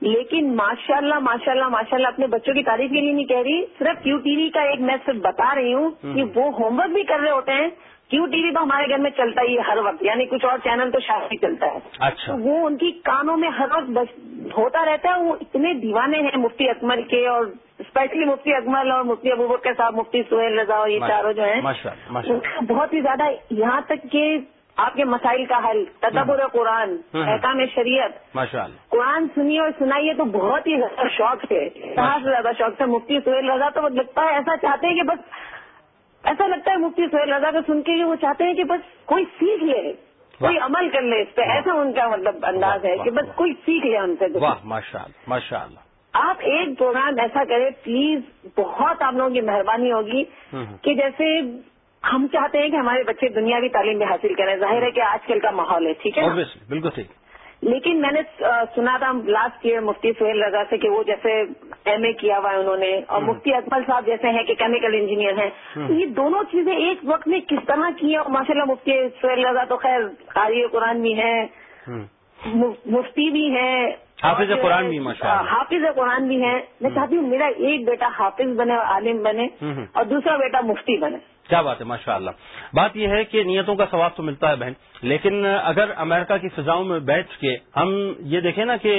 لیکن ماشاء اللہ ماشاء اللہ ماشاء اللہ اپنے بچوں کی تعریف کے لیے نہیں کہہ رہی۔ صرف کیو ٹی وی کا ایک میں صرف بتا رہی ہوں کہ وہ ہوم ورک بھی کر رہے ہوتے ہیں۔ کیو ٹی وی تو ہمارے گھر میں چلتا ہی ہے ہر وقت۔ یعنی کچھ اور چینل تو شاید ہی چلتا ہے۔ اچھا۔ وہ ان کی کانوں میں ہر وقت ہوتا رہتا ہے۔ وہ اتنے دیوانے ہیں مفتی اکمل کے اور اسپیشلی مفتی اکمل اور مفتی ابوبر کے صاحب مفتی سہیل رضا اور یہ چاروں جو ہیں بہت ہی زیادہ یہاں تک کہ آپ کے مسائل کا حل تدبر قرآن احکام شریعت۔ قرآن سنیے اور سنائیے تو بہت ہی زیادہ شوق سے کہاں سے زیادہ شوق سے مفتی سہیل رضا تو وہ لگتا ہے ایسا چاہتے ہیں کہ بس ایسا لگتا ہے مفتی سہیل رضا کو سن کے وہ چاہتے ہیں کہ بس کوئی سیکھ لے کوئی عمل کر لے اس پہ ایسا ان کا مطلب انداز ہے کہ بس کوئی سیکھ لے ان سے۔ ماشاء اللہ۔ آپ ایک پروگرام ایسا کریں پلیز بہت آپ لوگوں کی مہربانی ہوگی کہ جیسے ہم چاہتے ہیں کہ ہمارے بچے دنیاوی تعلیم بھی حاصل کریں۔ ظاہر ہے کہ آج کل کا ماحول ہے ٹھیک ہے بالکل ٹھیک۔ لیکن میں نے سنا تھا لاسٹ ایئر مفتی سہیل رضا سے کہ وہ جیسے ایم اے کیا ہوا ہے انہوں نے اور مفتی اکمل صاحب جیسے ہیں کہ کیمیکل انجینئر ہیں۔ تو یہ دونوں چیزیں ایک وقت میں کس طرح کی ہیں؟ اور ماشاء اللہ مفتی سہیل رضا تو خیر قاری قرآن بھی ہے مفتی بھی ہیں۔ حافظ قرآن بھی حافظ قرآن بھی ہیں۔ میں چاہتی ہوں میرا ایک بیٹا حافظ بنے اور عالم بنے اور دوسرا بیٹا مفتی بنے۔ کیا بات ہے ماشاء اللہ بات یہ ہے کہ نیتوں کا ثواب تو ملتا ہے بہن لیکن اگر امریکہ کی فضاؤں میں بیٹھ کے ہم یہ دیکھیں نا کہ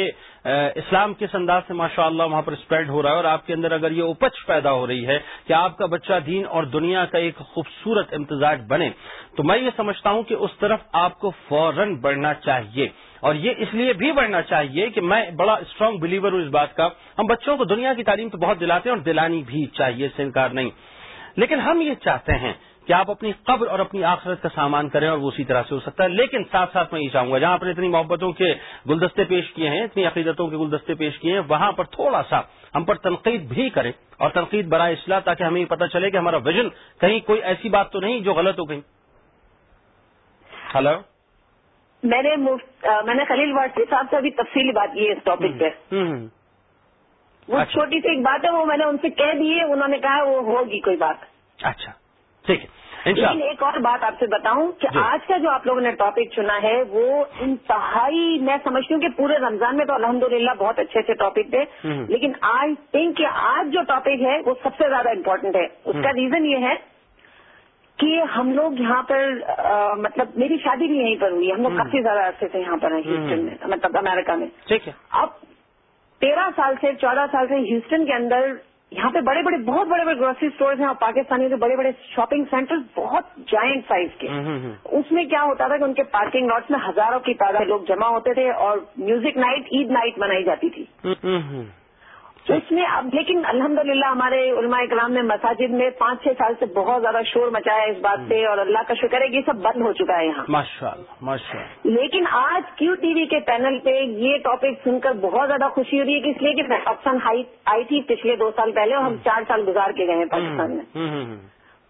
اسلام کس انداز سے ماشاء اللہ وہاں پر اسپریڈ ہو رہا ہے اور آپ کے اندر اگر یہ اپچ پیدا ہو رہی ہے کہ آپ کا بچہ دین اور دنیا کا ایک خوبصورت امتزاج بنے تو میں یہ سمجھتا ہوں کہ اس طرف آپ کو فوراً بڑھنا چاہیے۔ اور یہ اس لیے بھی بڑھنا چاہیے کہ میں بڑا اسٹرانگ بلیور ہوں اس بات کا۔ ہم بچوں کو دنیا کی تعلیم تو بہت دلاتے ہیں اور دلانی بھی چاہیے، اس سے انکار نہیں۔ لیکن ہم یہ چاہتے ہیں کہ آپ اپنی قبر اور اپنی آخرت کا سامان کریں اور وہ اسی طرح سے ہو سکتا ہے۔ لیکن ساتھ ساتھ میں یہ چاہوں گا، جہاں آپ نے اتنی محبتوں کے گلدستے پیش کیے ہیں، اتنی عقیدتوں کے گلدستے پیش کیے ہیں، وہاں پر تھوڑا سا ہم پر تنقید بھی کریں اور تنقید برائے اصلاح تاکہ ہمیں یہ پتہ چلے کہ ہمارا ویژن کہیں کوئی ایسی بات تو نہیں جو غلط ہو گئی۔ ہلو میں نے میں نے خلیل واٹسی صاحب سے ابھی تفصیلی بات کی ہے اس ٹاپک پہ۔ وہ اچھا۔ چھوٹی سی ایک بات ہے وہ میں نے ان سے کہہ دی ہے انہوں نے کہا وہ ہوگی کوئی بات۔ اچھا ٹھیک ہے۔ لیکن ایک اور بات آپ سے بتاؤں کہ جی۔ آج کا جو آپ لوگوں نے ٹاپک چنا ہے وہ انتہائی میں سمجھتی ہوں کہ پورے رمضان میں تو الحمدللہ بہت اچھے اچھے ٹاپک تھے۔ لیکن آئی تھنک کہ آج جو ٹاپک ہے وہ سب سے زیادہ امپورٹنٹ ہے۔ اس کا ریزن یہ ہے کہ ہم لوگ یہاں پر مطلب میری شادی بھی یہیں پر ہوئی ہم لوگ کافی زیادہ عرصے سے یہاں پر ہیں ہیوسٹن میں مطلب امریکہ میں۔ ٹھیک ہے۔ اب تیرہ سال سے چودہ سال سے ہیوسٹن کے اندر یہاں پہ بڑے بڑے بہت بڑے بڑے گروسری اسٹورز ہیں اور پاکستانی کے بڑے بڑے شاپنگ سینٹر بہت جائنٹ سائز کے۔ اس میں کیا ہوتا تھا کہ ان کے پارکنگ لاٹس میں ہزاروں کی تعداد لوگ جمع ہوتے تھے اور میوزک نائٹ عید نائٹ منائی جاتی تھی۔ اس میں اب لیکن الحمدللہ ہمارے علماء اکرام نے مساجد میں پانچ چھ سال سے بہت زیادہ شور مچایا اس بات سے اور اللہ کا شکر ہے کہ یہ سب بند ہو چکا ہے یہاں۔ لیکن آج کیو ٹی وی کے پینل پہ یہ ٹاپک سن کر بہت زیادہ خوشی ہو رہی ہے کہ اس لیے کہ آپشن آئی تھی پچھلے دو سال پہلے اور ہم چار سال گزار کے گئے ہیں پاکستان میں۔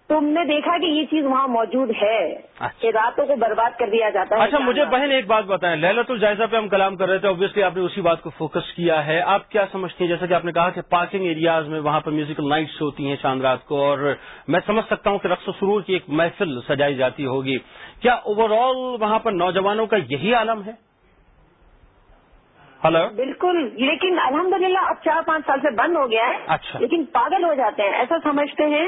تو ہم نے دیکھا کہ یہ چیز وہاں موجود ہے اچھا۔ کہ راتوں کو برباد کر دیا جاتا ہے۔ اچھا مجھے بہن ایک بات بتائیں۔ لہلت الجائزہ پہ ہم کلام کر رہے تھے اوبیسلی آپ نے اسی بات کو فوکس کیا ہے۔ آپ کیا سمجھتی ہیں؟ جیسا کہ آپ نے کہا کہ پارکنگ ایریاز میں وہاں پر میوزیکل نائٹس ہوتی ہیں چاند رات کو اور میں سمجھ سکتا ہوں کہ رقص و سرور کی ایک محفل سجائی جاتی ہوگی۔ کیا اوور آل وہاں پر نوجوانوں کا یہی عالم ہے؟ ہلو بالکل لیکن الحمدللہ اب چار پانچ سال سے بند ہو گیا ہے اچھا۔ لیکن پاگل ہو جاتے ہیں ایسا سمجھتے ہیں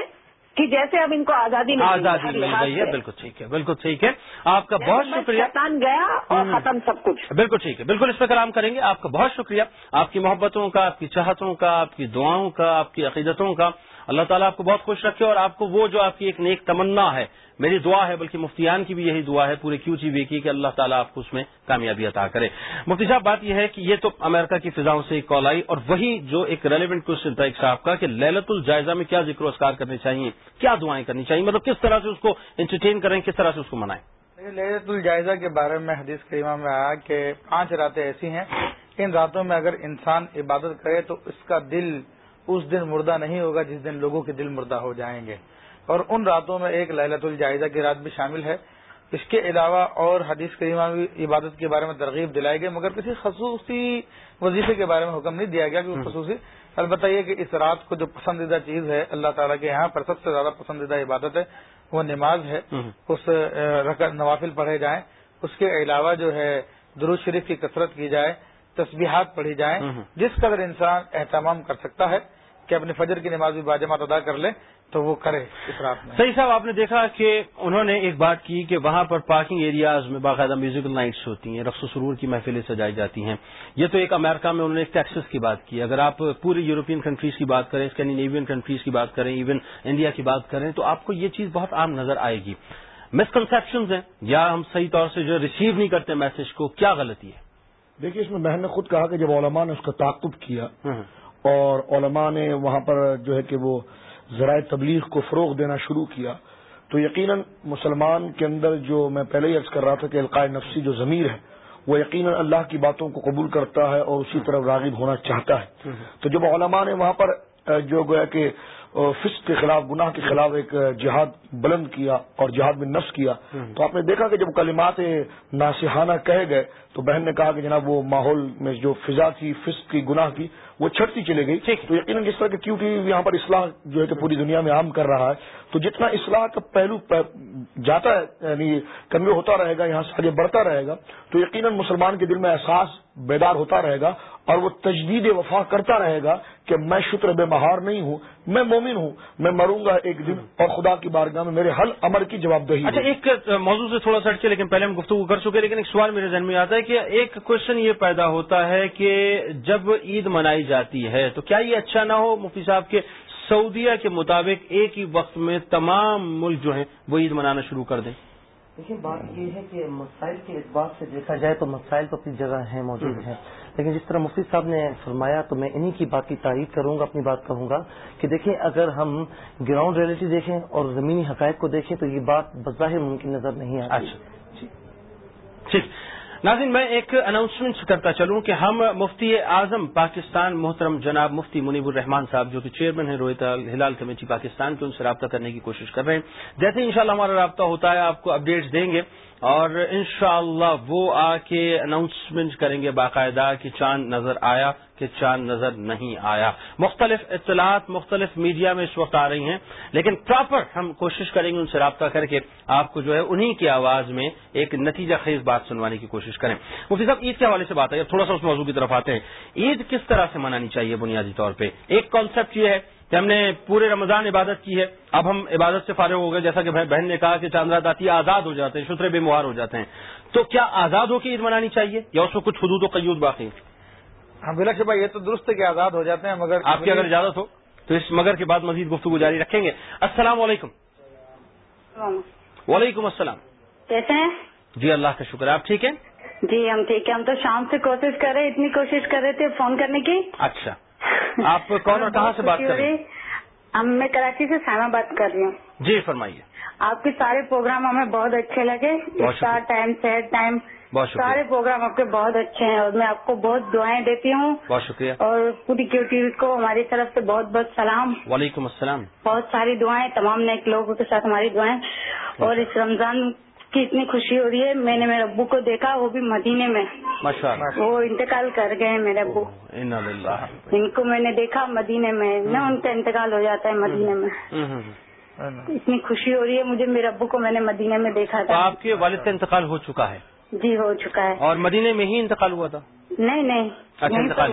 کہ جیسے اب ان کو آزادی آزادی مل گئی ہے۔ بالکل ٹھیک ہے بالکل ٹھیک ہے۔ آپ کا بہت بس شکریہ۔ گیا اور۔ ختم سب کچھ۔ بالکل ٹھیک ہے بالکل اس پہ کلام کریں گے۔ آپ کا بہت شکریہ۔ آپ کی محبتوں کا آپ کی چاہتوں کا آپ کی دعاؤں کا آپ کی عقیدتوں کا۔ اللہ تعالیٰ آپ کو بہت خوش رکھے اور آپ کو وہ جو آپ کی ایک نیک تمنا ہے، میری دعا ہے، بلکہ مفتیان کی بھی یہی دعا ہے، پورے کیو چی بی کی کہ اللہ تعالیٰ آپ کو اس میں کامیابی عطا کرے۔ مفتی صاحب، بات یہ ہے کہ یہ تو امریکہ کی فضاؤں سے ایک کال آئی اور وہی جو ایک ریلیونٹ کوشچن تھا ایک صاحب کا کہ للت الجائزہ میں کیا ذکر و اسکار کرنے چاہیے، کیا دعائیں کرنی چاہیے؟ مطلب کس طرح سے اس کو انٹرٹین کریں، کس طرح سے اس کو منائیں؟ لہرت الجائزہ کے بارے میں حدیث کریمہ میں آیا کہ پانچ راتیں ایسی ہیں، ان راتوں میں اگر انسان عبادت کرے تو اس کا دل اس دن مردہ نہیں ہوگا جس دن لوگوں کے دل مردہ ہو جائیں گے۔ اور ان راتوں میں ایک للت الجائزہ کی رات بھی شامل ہے۔ اس کے علاوہ اور حدیث کریمہ میں بھی عبادت کے بارے میں ترغیب دلائی گئی مگر کسی خصوصی وظیفے کے بارے میں حکم نہیں دیا گیا کہ خصوصی۔ البتہ یہ کہ اس رات کو جو پسندیدہ چیز ہے اللہ تعالیٰ کے یہاں پر سب سے زیادہ پسندیدہ عبادت ہے وہ نماز ہے۔ اس نوافل پڑھے جائیں۔ اس کے علاوہ جو ہے درود شریف کی کثرت کی جائے تسبیحات پڑھی جائیں۔ جس قدر انسان اہتمام کر سکتا ہے کہ اپنے فجر کی نماز بھی باجماعت ادا کر لے تو وہ کرے اس رات میں۔ صحیح صاحب آپ نے دیکھا کہ انہوں نے ایک بات کی کہ وہاں پر پارکنگ ایریاز میں باقاعدہ میوزیکل نائٹس ہوتی ہیں رقص و سرور کی محفلیں سجائی جاتی ہیں۔ یہ تو ایک امریکہ میں انہوں نے ایک ٹیکسس کی بات کی۔ اگر آپ پوری یورپین کنٹریز کی بات کریں اسکینڈینیوین کنٹریز کی بات کریں ایون انڈیا کی بات کریں تو آپ کو یہ چیز بہت عام نظر آئے گی۔ مسکنسپشنز ہیں یا ہم صحیح طور سے جو ریسیو نہیں کرتے میسج کو کیا غلطی ہے؟ دیکھیے اس میں بہن نے خود کہا کہ جب علماء نے اس کا تعاقب کیا اور علماء نے وہاں پر جو ہے کہ وہ ذرائع تبلیغ کو فروغ دینا شروع کیا۔ تو یقیناً مسلمان کے اندر جو میں پہلے ہی عرض کر رہا تھا کہ القاع نفسی جو ضمیر ہے وہ یقیناً اللہ کی باتوں کو قبول کرتا ہے اور اسی طرف راغب ہونا چاہتا ہے۔ تو جب علماء نے وہاں پر جو گویا کہ فسق کے خلاف گناہ کے خلاف ایک جہاد بلند کیا اور جہاد میں نفس کیا۔ تو آپ نے دیکھا کہ جب کلمات ناسحانہ کہے گئے تو بہن نے کہا کہ جناب وہ ماحول میں جو فضا تھی فسق کی گناہ کی وہ چھٹتی چلے گئی۔ تو یقیناً جس طرح کہ کیوں یہاں پر اصلاح جو ہے کہ پوری دنیا میں عام کر رہا ہے تو جتنا اصلاح کا پہلو جاتا ہے یعنی کمی ہوتا رہے گا یہاں سے آگے بڑھتا رہے گا تو یقیناً مسلمان کے دل میں احساس بیدار ہوتا رہے گا اور وہ تجدید وفا کرتا رہے گا کہ میں شکر بے مہار نہیں ہوں میں مومن ہوں میں مروں گا ایک دن اور خدا کی بارگاہ میں میرے حل امر کی جواب دہی اچھا ایک موضوع سے تھوڑا سا ہٹکے لیکن پہلے ہم گفتگو کر چکے لیکن ایک سوال میرے ذہن میں آتا ہے کہ ایک کوشچن یہ پیدا ہوتا ہے کہ جب عید منائی جاتی ہے تو کیا یہ اچھا نہ ہو؟ مفتی صاحب کے سعودیہ کے مطابق ایک ہی وقت میں تمام ملک جو ہیں وہ عید منانا شروع کر دیں۔ دیکھیے بات یہ ہے کہ مسائل کے اعتبار سے دیکھا جائے تو مسائل تو اپنی جگہ ہیں موجود ہیں۔ لیکن جس طرح مفتی صاحب نے فرمایا تو میں انہی کی بات کی تعریف کروں گا، اپنی بات کہوں گا کہ دیکھیں، اگر ہم گراؤنڈ ریئلٹی دیکھیں اور زمینی حقائق کو دیکھیں تو یہ بات بظاہر ممکن نظر نہیں آتی۔ اچھا۔ ٹھیک۔ ناظرین، میں ایک اناؤنسمنٹ کرتا چلوں کہ ہم مفتی اعظم پاکستان محترم جناب مفتی منیب الرحمان صاحب، جو کہ چیئرمین ہیں روہت ہلال کمیٹی پاکستان کے، ان سے رابطہ کرنے کی کوشش کر رہے ہیں۔ جیسے انشاءاللہ ہمارا رابطہ ہوتا ہے، آپ کو اپڈیٹس دیں گے۔ اور انشاءاللہ وہ آ کے اناؤنسمنٹ کریں گے باقاعدہ کہ چاند نظر آیا کہ چاند نظر نہیں آیا۔ مختلف اطلاعات، مختلف میڈیا میں اس وقت آ رہی ہیں، لیکن پراپر ہم کوشش کریں گے ان سے رابطہ کر کے آپ کو جو ہے انہی کی آواز میں ایک نتیجہ خیز بات سنوانے کی کوشش کریں۔ مفتی صاحب، عید کے حوالے سے بات ہے تھوڑا سا اس موضوع کی طرف آتے ہیں۔ عید کس طرح سے منانی چاہیے بنیادی طور پہ؟ ایک کانسیپٹ یہ ہے کہ ہم نے پورے رمضان عبادت کی ہے اب ہم عبادت سے فارغ ہو گئے جیسا کہ بہن نے کہا کہ چاندرات آتی آزاد ہو جاتے ہیں شترے بے مہار ہو جاتے ہیں۔ تو کیا آزاد ہو کے عید منانی چاہیے یا اس میں کچھ حدود و قیود باقی ہاں بلا شبہ یہ تو درست ہے کہ آزاد ہو جاتے ہیں مگر آپ کی اگر اجازت ہو تو اس مگر کے بعد مزید گفتگو جاری رکھیں گے۔ السلام علیکم۔ وعلیکم السلام۔ کیسے ہیں؟ جی اللہ کا شکر آپ ٹھیک ہیں؟ جی ہم ٹھیک ہے ہم تو شام سے کوشش کر رہے اتنی کوشش کر رہے تھے فون کرنے کی۔ اچھا۔ آپ کون اور کہاں سے بات کر رہے ہیں؟ ہم میں کراچی سے سائمہ بات کر رہی ہوں۔ جی فرمائیے۔ آپ کے سارے پروگرام ہمیں بہت اچھے لگے۔ اسٹار ٹائم سیٹ ٹائم سارے پروگرام آپ کے بہت اچھے ہیں اور میں آپ کو بہت دعائیں دیتی ہوں۔ بہت شکریہ۔ اور پوری کیو ٹی وی کو ہماری طرف سے بہت بہت سلام۔ وعلیکم السلام۔ بہت ساری دعائیں تمام نیک لوگوں کے ساتھ ہماری دعائیں۔ اور اس رمضان کی اتنی خوشی ہو رہی ہے۔ میں نے میرے ابو کو دیکھا وہ بھی مدینے میں۔ وہ انتقال کر گئے ہیں میرے ابو۔ ان کو میں نے دیکھا مدینے میں۔ نہ ان کا انتقال ہو جاتا ہے مدینے میں۔ اتنی خوشی ہو رہی ہے۔ مجھے میرے ابو کو میں نے مدینے میں دیکھا تھا۔ آپ کے والد کا انتقال ہو چکا ہے؟ جی ہو چکا ہے۔ اور مدینے میں ہی انتقال ہوا تھا؟ نہیں نہیں۔ اچھا انتقال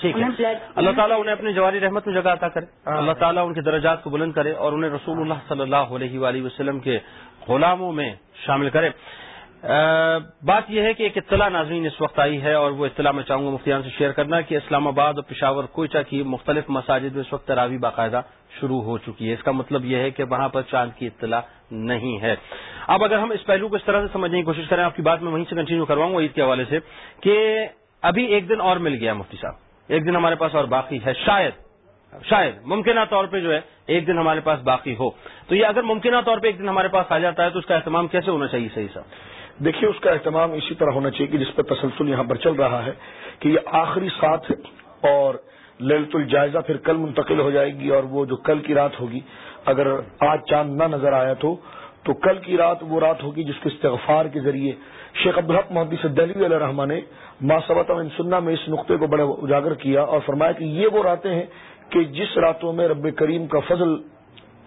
ٹھیک ہے۔ اللہ تعالیٰ انہیں اپنی جواری رحمت میں جگہ عطا کرے۔ اللہ تعالیٰ ان کے درجات کو بلند کرے اور انہیں رسول اللہ صلی اللہ علیہ وآلہ وسلم کے غلاموں میں شامل کرے۔ بات یہ ہے کہ ایک اطلاع ناظرین اس وقت آئی ہے اور وہ اطلاع میں چاہوں گا مفتیان سے شیئر کرنا کہ اسلام آباد اور پشاور کوئچہ کی مختلف مساجد میں اس وقت تراوی باقاعدہ شروع ہو چکی ہے۔ اس کا مطلب یہ ہے کہ وہاں پر چاند کی اطلاع نہیں ہے۔ اب اگر ہم اس پہلو کو اس طرح سے سمجھنے کی کوشش کریں، آپ کی بات میں وہیں سے کنٹینیو کرواؤں گا عید کے حوالے سے کہ ابھی ایک دن اور مل گیا مفتی صاحب۔ ایک دن ہمارے پاس اور باقی ہے، شاید شاید ممکنہ طور پہ جو ہے ایک دن ہمارے پاس باقی ہو۔ تو یہ اگر ممکنہ طور پہ ایک دن ہمارے پاس آ جاتا ہے تو اس کا اہتمام کیسے ہونا چاہیے صحیح صاحب؟ دیکھیے، اس کا اہتمام اسی طرح ہونا چاہیے کہ جس پہ تسلسل یہاں پر چل رہا ہے کہ یہ آخری ساتھ اور للت الجائزہ پھر کل منتقل ہو جائے گی اور وہ جو کل کی رات ہوگی، اگر آج چاند نہ نظر آیا تو تو کل کی رات وہ رات ہوگی جس کے استغفار کے ذریعے شیخ عبدالحق محدود دہلی علیہ رحمان نے ماسبت ان سننا میں اس نقطے کو بڑا اجاگر کیا اور فرمایا کہ یہ وہ راتیں ہیں کہ جس راتوں میں رب کریم کا فضل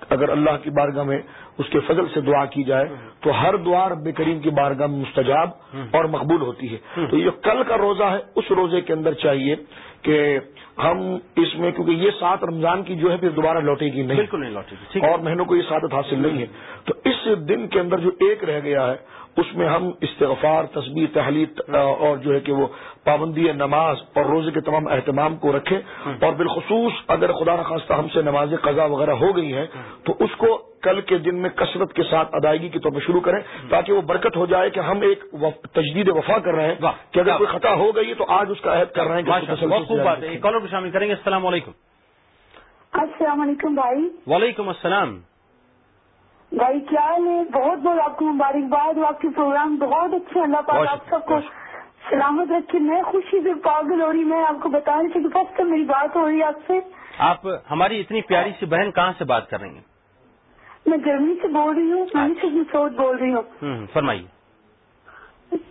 اگر اللہ کی بارگاہ میں اس کے فضل سے دعا کی جائے تو ہر دعا رب کریم کی بارگاہ میں مستجاب اور مقبول ہوتی ہے۔ تو یہ کل کا روزہ ہے اس روزے کے اندر چاہیے کہ ہم اس میں کیونکہ یہ سات رمضان کی جو ہے پھر دوبارہ لوٹے گی نہیں۔ بالکل نہیں لوٹے گی اور مہینوں کو یہ سعادت حاصل نہیں ہے۔ تو اس دن کے اندر جو ایک رہ گیا ہے اس میں ہم استغفار تصویر تحلیل اور جو ہے کہ وہ پابندی نماز اور روزے کے تمام اہتمام کو رکھیں اور بالخصوص اگر خدا نخواستہ ہم سے نماز قضا وغیرہ ہو گئی ہیں تو اس کو کل کے دن میں کثرت کے ساتھ ادائیگی کے طور پر شروع کریں تاکہ وہ برکت ہو جائے کہ ہم ایک تجدید وفا کر رہے ہیں کہ اگر کوئی خطا ہو گئی تو آج اس کا عہد کر رہے ہیں کالر کو شامل کریں گے۔ السلام علیکم۔ السلام علیکم بھائی۔ وعلیکم السلام۔ بھائی کیا ہے بہت بہت آپ کو مبارکباد اور آپ کے پروگرام بہت اچھے اللہ پاک آپ سب کو سلامت رکھے۔ میں خوشی سے پاگل ہو رہی میں آپ کو بتانے سے فرسٹ ٹائم میری بات ہو رہی ہے آپ سے۔ آپ ہماری اتنی پیاری سی بہن کہاں سے بات کر رہی ہیں؟ میں جرمنی سے بول رہی ہوں میں سے مسعود بول رہی ہوں۔ فرمائیے۔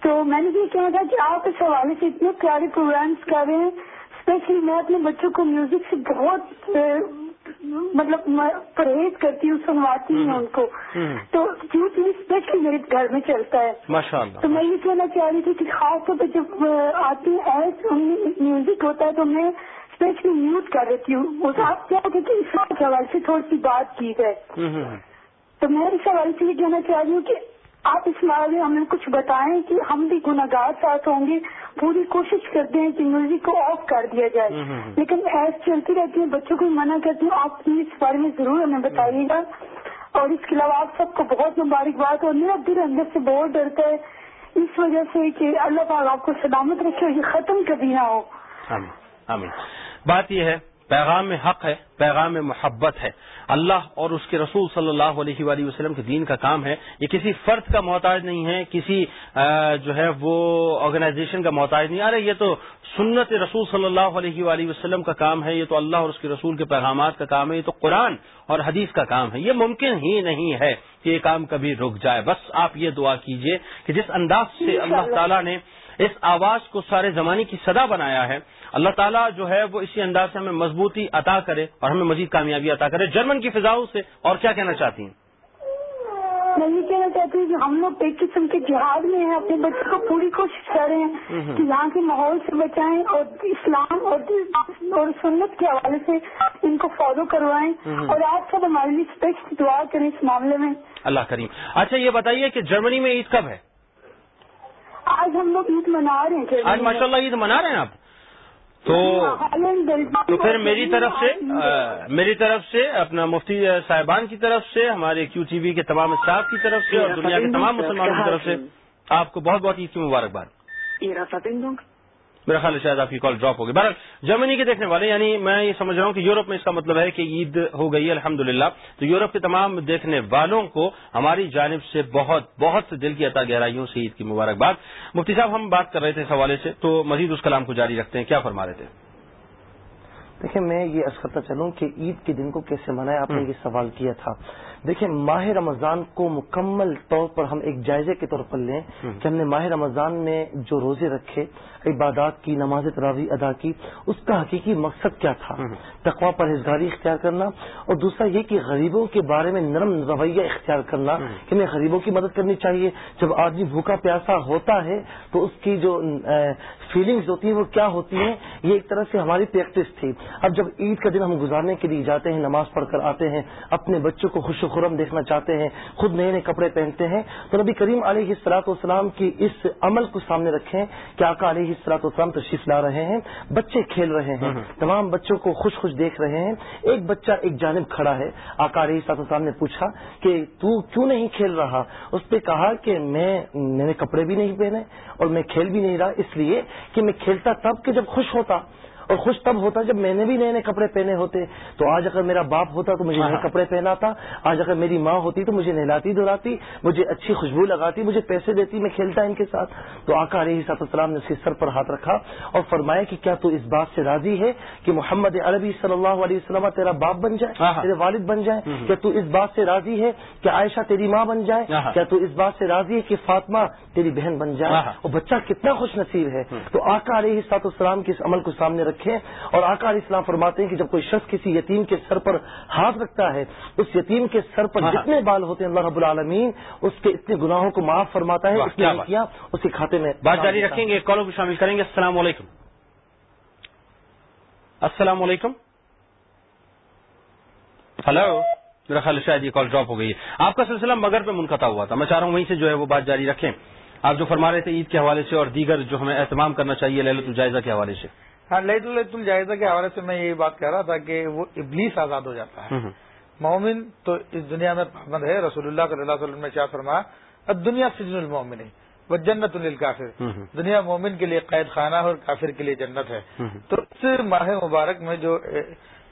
تو میں نے یہ کہا تھا کہ آپ اس حوالے سے اتنے پیارے پروگرامس کر رہے ہیں اسپیشلی میں اپنے بچوں کو میوزک سے بہت مطلب پرہیز کرتی ہوں سنواتی ہوں ان کو۔ تو یوتھ اسپیشلی میرے گھر میں چلتا ہے تو میں یہ کہنا چاہ رہی تھی کہ خاص طور پہ جب آتی ہے میوزک ہوتا ہے تو میں اسپیشلی میوٹ کر رہتی ہوں۔ آپ کیا کہ اس حوالے سے تھوڑی سی بات کی جائے تو میں اس حوالے سے یہ کہنا چاہ رہی ہوں کہ آپ اس بارے میں ہمیں کچھ بتائیں کہ ہم بھی گناگار ساتھ ہوں گے۔ پوری کوشش کرتے ہیں کہ میوزک کو آف کر دیا جائے۔ لیکن ایس چلتی رہتی ہے بچوں کو منع کرتی ہوں آپ پلیز اس بارے میں ضرور ہمیں بتائیے گا۔ اور اس کے علاوہ آپ سب کو بہت مبارکباد اور میرا دل اندر سے بہت ڈرتا ہے اس وجہ سے کہ اللہ تعالیٰ آپ کو سلامت رکھے اور یہ ختم کبھی نہ ہو۔ بات یہ ہے پیغام میں حق ہے پیغام میں محبت ہے۔ اللہ اور اس کے رسول صلی اللہ علیہ وآلہ وسلم کے دین کا کام ہے۔ یہ کسی فرد کا محتاج نہیں ہے کسی جو ہے وہ آرگنائزیشن کا محتاج نہیں۔ آ رہا یہ تو سنت رسول صلی اللہ علیہ وآلہ وسلم کا کام ہے یہ تو اللہ اور اس کے رسول کے پیغامات کا کام ہے یہ تو قرآن اور حدیث کا کام ہے۔ یہ ممکن ہی نہیں ہے کہ یہ کام کبھی رک جائے۔ بس آپ یہ دعا کیجیے کہ جس انداز سے اللہ تعالیٰ نے اس آواز کو سارے زمانے کی صدا بنایا ہے اللہ تعالیٰ جو ہے وہ اسی انداز سے ہمیں مضبوطی عطا کرے اور ہمیں مزید کامیابی عطا کرے۔ جرمن کی فضاؤں سے اور کیا کہنا چاہتی ہیں؟ میں یہ کہنا چاہتی ہوں کہ ہم لوگ ایک قسم کے جہاد میں ہیں اپنے بچوں کو پوری کوشش کر رہے ہیں کہ یہاں کے ماحول سے بچائیں اور اسلام اور سنت کے حوالے سے ان کو فالو کروائیں۔ اور آپ سب ہمارے لیے اسپیشل دعا کریں اس معاملے میں۔ اللہ کریم۔ اچھا یہ بتائیے کہ جرمنی میں عید کب ہے؟ آج ہم لوگ عید منا رہے ہیں۔ آج ماشاء اللہ عید منا رہے ہیں آپ؟ تو پھر میری طرف سے میری طرف سے، اپنا مفتی صاحبان کی طرف سے، ہمارے کیو ٹی وی کے تمام اسٹاف کی طرف سے اور دنیا کے تمام مسلمانوں کی طرف سے، آپ کو بہت بہت عید کی مبارکباد میرا خیال ہے شاید آپ کی کال ڈراپ ہوگی بہرحال، جرمنی کے دیکھنے والے یعنی میں یہ سمجھ رہا ہوں کہ یورپ میں اس کا مطلب ہے کہ عید ہو گئی ہے الحمد تو یورپ کے تمام دیکھنے والوں کو ہماری جانب سے بہت بہت دل کی عطا گہرائیوں سے عید کی مبارکباد۔ مفتی صاحب، ہم بات کر رہے تھے اس حوالے سے، تو مزید اس کلام کو جاری رکھتے ہیں۔ کیا فرما رہے تھے؟ دیکھیں، میں یہ عرض کرتا چلوں کہ عید کے دن کو کیسے منائے آپ نے یہ سوال کیا تھا۔ دیکھیں ماہ رمضان کو مکمل طور پر ہم ایک جائزے کے طور پر لیں کہ ہم نے ماہ رمضان میں جو روزے رکھے عبادات کی نماز تراوی ادا کی اس کا حقیقی مقصد کیا تھا؟ تقوا پرہیزگاری اختیار کرنا۔ اور دوسرا یہ کہ غریبوں کے بارے میں نرم رویہ اختیار کرنا کہ ہمیں غریبوں کی مدد کرنی چاہیے۔ جب آدمی بھوکا پیاسا ہوتا ہے تو اس کی جو فیلنگز ہوتی ہیں وہ کیا ہوتی ہیں؟ یہ ایک طرح سے ہماری پریکٹس تھی۔ اب جب عید کا دن ہم گزارنے کے لیے جاتے ہیں نماز پڑھ کر آتے ہیں اپنے بچوں کو خوش و خرم دیکھنا چاہتے ہیں خود نئے نئے کپڑے پہنتے ہیں تو نبی کریم علیہ السلاط والسلام کی اس عمل کو سامنے رکھیں کہ آقا علیہ السلاط والسلام تشریف لا رہے ہیں بچے کھیل رہے ہیں تمام بچوں کو خوش خوش دیکھ رہے ہیں۔ ایک بچہ ایک جانب کھڑا ہے۔ آقا علیہ السلاط والسلام نے پوچھا کہ تو کیوں نہیں کھیل رہا؟ اس پہ کہا کہ میں میں نے کپڑے بھی نہیں پہنے اور میں کھیل بھی نہیں رہا اس لیے کہ میں کھیلتا تب کہ جب خوش ہوتا۔ اور خوش تب ہوتا جب میں نے بھی نئے نئے کپڑے پہنے ہوتے۔ تو آج اگر میرا باپ ہوتا تو مجھے نئے ہاں۔ کپڑے پہنا تھا آج اگر میری ماں ہوتی تو مجھے نہلاتی دہلاتی مجھے اچھی خوشبو لگاتی مجھے پیسے دیتی میں کھیلتا ان کے ساتھ۔ تو آقا علیہ سات السلام نے سر پر ہاتھ رکھا اور فرمایا کہ کیا تو اس بات سے راضی ہے کہ محمد عربی صلی اللہ علیہ وسلم تیرا باپ بن جائے۔ تیرے والد بن جائے؟ کیا تو اس بات سے راضی ہے کہ عائشہ تیری ماں بن جائے؟ کیا تو اس بات سے راضی ہے کہ فاطمہ تیری بہن بن جائے؟ اور بچہ کتنا خوش نصیب ہے۔ تو آقا علیہ سات السلام کے اس عمل کو سامنے رکھیں اور آقا علیہ السلام فرماتے ہیں کہ جب کوئی شخص کسی یتیم کے سر پر ہاتھ رکھتا ہے اس یتیم کے سر پر ہاں۔ جتنے بال ہوتے ہیں اللہ رب العالمین اس کے اتنے گناہوں کو معاف فرماتا ہے اس کے کھاتے میں بات جاری رکھیں گے کالوں کو شامل کریں گے السلام علیکم۔ السلام علیکم۔ ہلو میرا خیال شاید یہ کال ڈراپ ہو گئی ہے۔ آپ کا سلسلہ مگر پہ منقطع ہوا تھا۔ میں چاہ رہا ہوں وہیں سے جو ہے وہ بات جاری رکھیں۔ آپ جو فرما رہے تھے عید کے حوالے سے اور دیگر جو ہمیں اہتمام کرنا چاہیے للت الجائزہ کے حوالے سے۔ ہاں لئی الجائزہ کے حوالے سے میں یہ بات کہہ رہا تھا کہ وہ ابلیس آزاد ہو جاتا ہے۔ مومن تو اس دنیا میں پابند ہے۔ رسول اللہ صلی اللہ علیہ وسلم نے کیا فرمایا اب دنیا سجن المومن وہ جنت الکافر دنیا مومن کے لیے قید خانہ اور کافر کے لیے جنت ہے۔ تو اس ماہ مبارک میں جو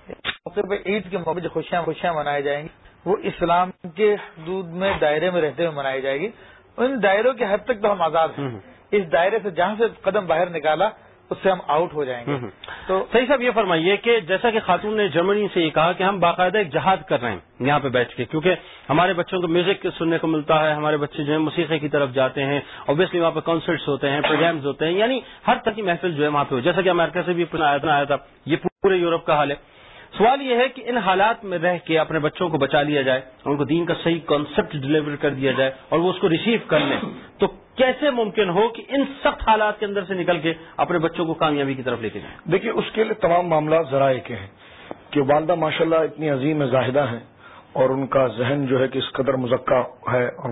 موقع پہ عید کے موقع جو خوشیاں خوشیاں منائی جائیں گی وہ اسلام کے حدود میں دائرے میں رہتے ہوئے منائی جائے گی۔ ان دائروں کے حد تک تو ہم آزاد ہیں۔ اس دائرے سے جہاں سے قدم باہر نکالا اس سے ہم آؤٹ ہو جائیں گے۔ تو صحیح صاحب یہ فرمائیے کہ جیسا کہ خاتون نے جرمنی سے یہ کہا کہ ہم باقاعدہ ایک جہاد کر رہے ہیں یہاں پہ بیٹھ کے کیونکہ ہمارے بچوں کو میوزک سننے کو ملتا ہے ہمارے بچے جو ہے موسیقی کی طرف جاتے ہیں اوبیسلی وہاں پہ کانسرٹس ہوتے ہیں پروگرامز ہوتے ہیں یعنی ہر طرح کی محفل جو ہے وہاں پہ ہو۔ جیسا کہ امریکہ سے بھی آیا تھا یہ پورے یورپ کا حال ہے۔ سوال یہ ہے کہ ان حالات میں رہ کے اپنے بچوں کو بچا لیا جائے، ان کو دین کا صحیح کانسیپٹ ڈلیور کر دیا جائے اور وہ اس کو ریسیو کر لیں، تو کیسے ممکن ہو کہ ان سخت حالات کے اندر سے نکل کے اپنے بچوں کو کامیابی کی طرف لے کے جائیں؟ دیکھیے، اس کے لیے تمام معاملات ذرائع کے ہیں کہ والدہ ماشاء اللہ اتنی عظیم زاہدہ ہیں اور ان کا ذہن جو ہے کہ اس قدر مذکہ ہے اور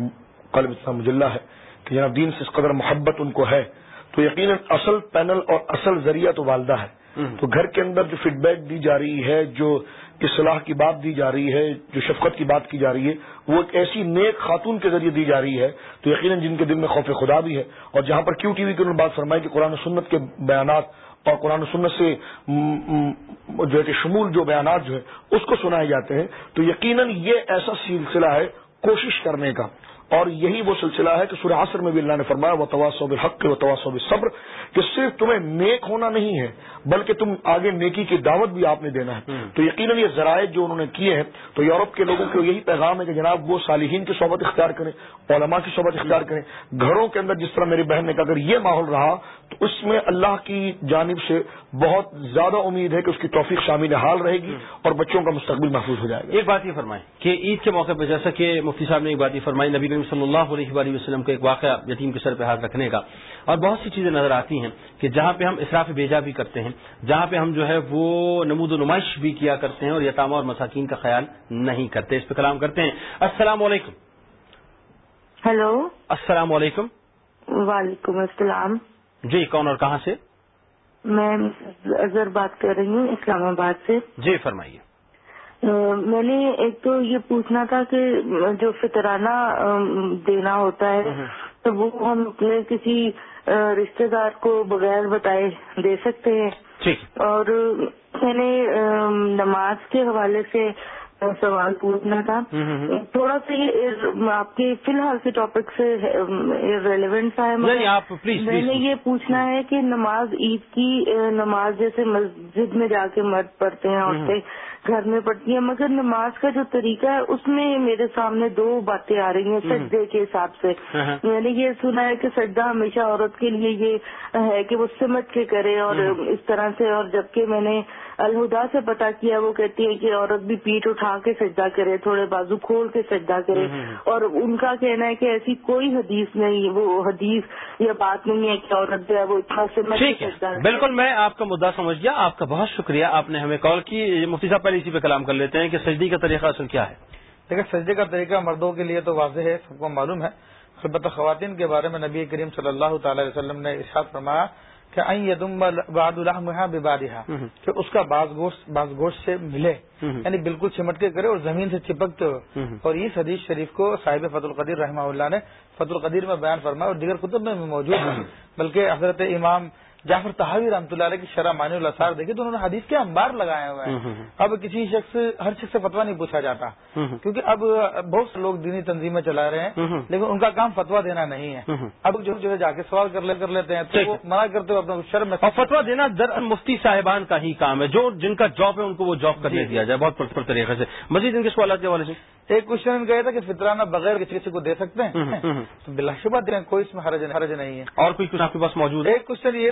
قلب اتنا مجلہ ہے کہ جناب دین سے اس قدر محبت ان کو ہے، تو یقیناً اصل پینل اور اصل ذریعہ تو والدہ ہے۔ تو گھر کے اندر جو فیڈ بیک دی جا رہی ہے، جو اصلاح کی بات دی جا رہی ہے، جو شفقت کی بات کی جا رہی ہے، وہ ایک ایسی نیک خاتون کے ذریعے دی جا رہی ہے۔ تو یقیناً جن کے دل میں خوف خدا بھی ہے۔ اور جہاں پر کیو ٹی وی کی انہوں نے بات فرمائی کہ قرآن و سنت کے بیانات اور قرآن و سنت سے جو ہے کہ شمول جو بیانات جو ہے اس کو سنائے جاتے ہیں۔ تو یقیناً یہ ایسا سلسلہ ہے کوشش کرنے کا۔ اور یہی وہ سلسلہ ہے کہ سورہ عصر میں بھی اللہ نے فرمایا وہ تواسو حق و تواسو صبر کہ صرف تمہیں نیک ہونا نہیں ہے بلکہ تم آگے نیکی کی دعوت بھی آپ نے دینا ہے۔ تو یقیناً یہ ذرائع جو انہوں نے کیے ہیں تو یورپ کے لوگوں کو یہی پیغام ہے کہ جناب وہ صالحین کی صحبت اختیار کریں علماء کی صحبت اختیار کریں۔ گھروں کے اندر جس طرح میری بہن نے کہا اگر یہ ماحول رہا تو اس میں اللہ کی جانب سے بہت زیادہ امید ہے کہ اس کی توفیق شامل حال رہے گی اور بچوں کا مستقبل محفوظ ہو جائے گا۔ ایک بات یہ فرمائیں کہ عید کے موقع پہ جیسا کہ مفتی صاحب نے ایک بات یہ فرمائی نبی صلی اللہ علیہ وسلم کو ایک واقعہ یتیم کے سر پہ ہاتھ رکھنے کا۔ اور بہت سی چیزیں نظر آتی ہیں کہ جہاں پہ ہم اسراف بیجا بھی کرتے ہیں جہاں پہ ہم جو ہے وہ نمود و نمائش بھی کیا کرتے ہیں اور یتامہ اور مساکین کا خیال نہیں کرتے۔ اس پہ کلام کرتے ہیں۔ السلام علیکم۔ ہیلو السلام علیکم۔ وعلیکم السلام۔ جی کون اور کہاں سے؟ میں اظہر بات کر رہی ہوں اسلام آباد سے۔ جی فرمائیے۔ میں نے ایک تو یہ پوچھنا تھا کہ جو فطرانہ دینا ہوتا ہے تو وہ ہم اپنے کسی رشتے دار کو بغیر بتائے دے سکتے ہیں؟ اور میں نے نماز کے حوالے سے سوال پوچھنا تھا۔ تھوڑا سا یہ آپ کے فی الحال کے ٹاپک سے ریلیونٹ سا ہے میں نے یہ پوچھنا ہے کہ نماز عید کی نماز جیسے مسجد میں جا کے مرد پڑھتے ہیں عورتیں گھر میں پڑھتی ہیں مگر نماز کا جو طریقہ ہے اس میں میرے سامنے دو باتیں آ رہی ہیں سجدے کے حساب سے۔ میں نے یہ سنا ہے کہ سجدہ ہمیشہ عورت کے لیے یہ ہے کہ وہ سمجھ کے کرے اور اس طرح سے اور جبکہ میں نے الہدا سے پتا کیا وہ کہتی ہے کہ عورت بھی پیٹ اٹھا کے سجدہ کرے تھوڑے بازو کھول کے سجدہ کرے۔ اور ان کا کہنا ہے کہ ایسی کوئی حدیث نہیں وہ حدیث یا بات نہیں ہے کہ عورت جو ہے وہ اتنا سے بالکل میں آپ کا مدعا سمجھ گیا۔ آپ کا بہت شکریہ۔ آپ نے ہمیں کال کی۔ مفتی صاحب پہلے اسی پہ کلام کر لیتے ہیں کہ سجدی کا طریقہ اصل کیا ہے۔ دیکھیں سجدے کا طریقہ مردوں کے لیے تو واضح ہے سب کو معلوم ہے۔ البتہ خواتین کے بارے میں نبی کریم صلی اللہ تعالی وسلم نے ارشاد فرمایا کہ باد بادہ کہ اس کا بعض گوشت بعض گوشت سے ملے۔ یعنی بالکل چمٹ کے کرے اور زمین سے چپکتے ہو۔ اور اس حدیث شریف کو صاحب فت القدیر رحمہ اللہ نے فت القدیر میں بیان فرمایا اور دیگر کتب میں موجود ہے بلکہ حضرت امام جعفر تحاوی رحمۃ اللہ علیہ کی شرح معنی الاسار دیکھے تو انہوں نے حدیث کے انبار لگائے ہوئے ہیں۔ اب کسی شخص ہر شخص سے فتوا نہیں پوچھا جاتا۔ کیونکہ اب بہت سے لوگ دینی تنظیمیں چلا رہے ہیں لیکن ان کا کام فتوا دینا نہیں ہے۔ اب جو ہے جا کے سوال کر لے کر لیتے ہیں۔ تو وہ منع کرتے ہوئے اپنا شرم میں فتوا دینا در مفتی صاحبان کا ہی کام ہے۔ جو جن کا جاب ہے ان کو وہ جاب کرنے جی، دیا جائے۔ بہت طریقے سے۔ مزید ان کے سوالات کے حوالے سے۔ ایک کوشچن کہا تھا کہ فطرانہ بغیر کسی کسی کو دے سکتے ہیں؟ تو بلا شبہ دیں کوئی اس میں حرج نہیں ہے۔ اور کوئی کچھ آپ کے پاس موجود ہے؟ ایک کوشچن یہ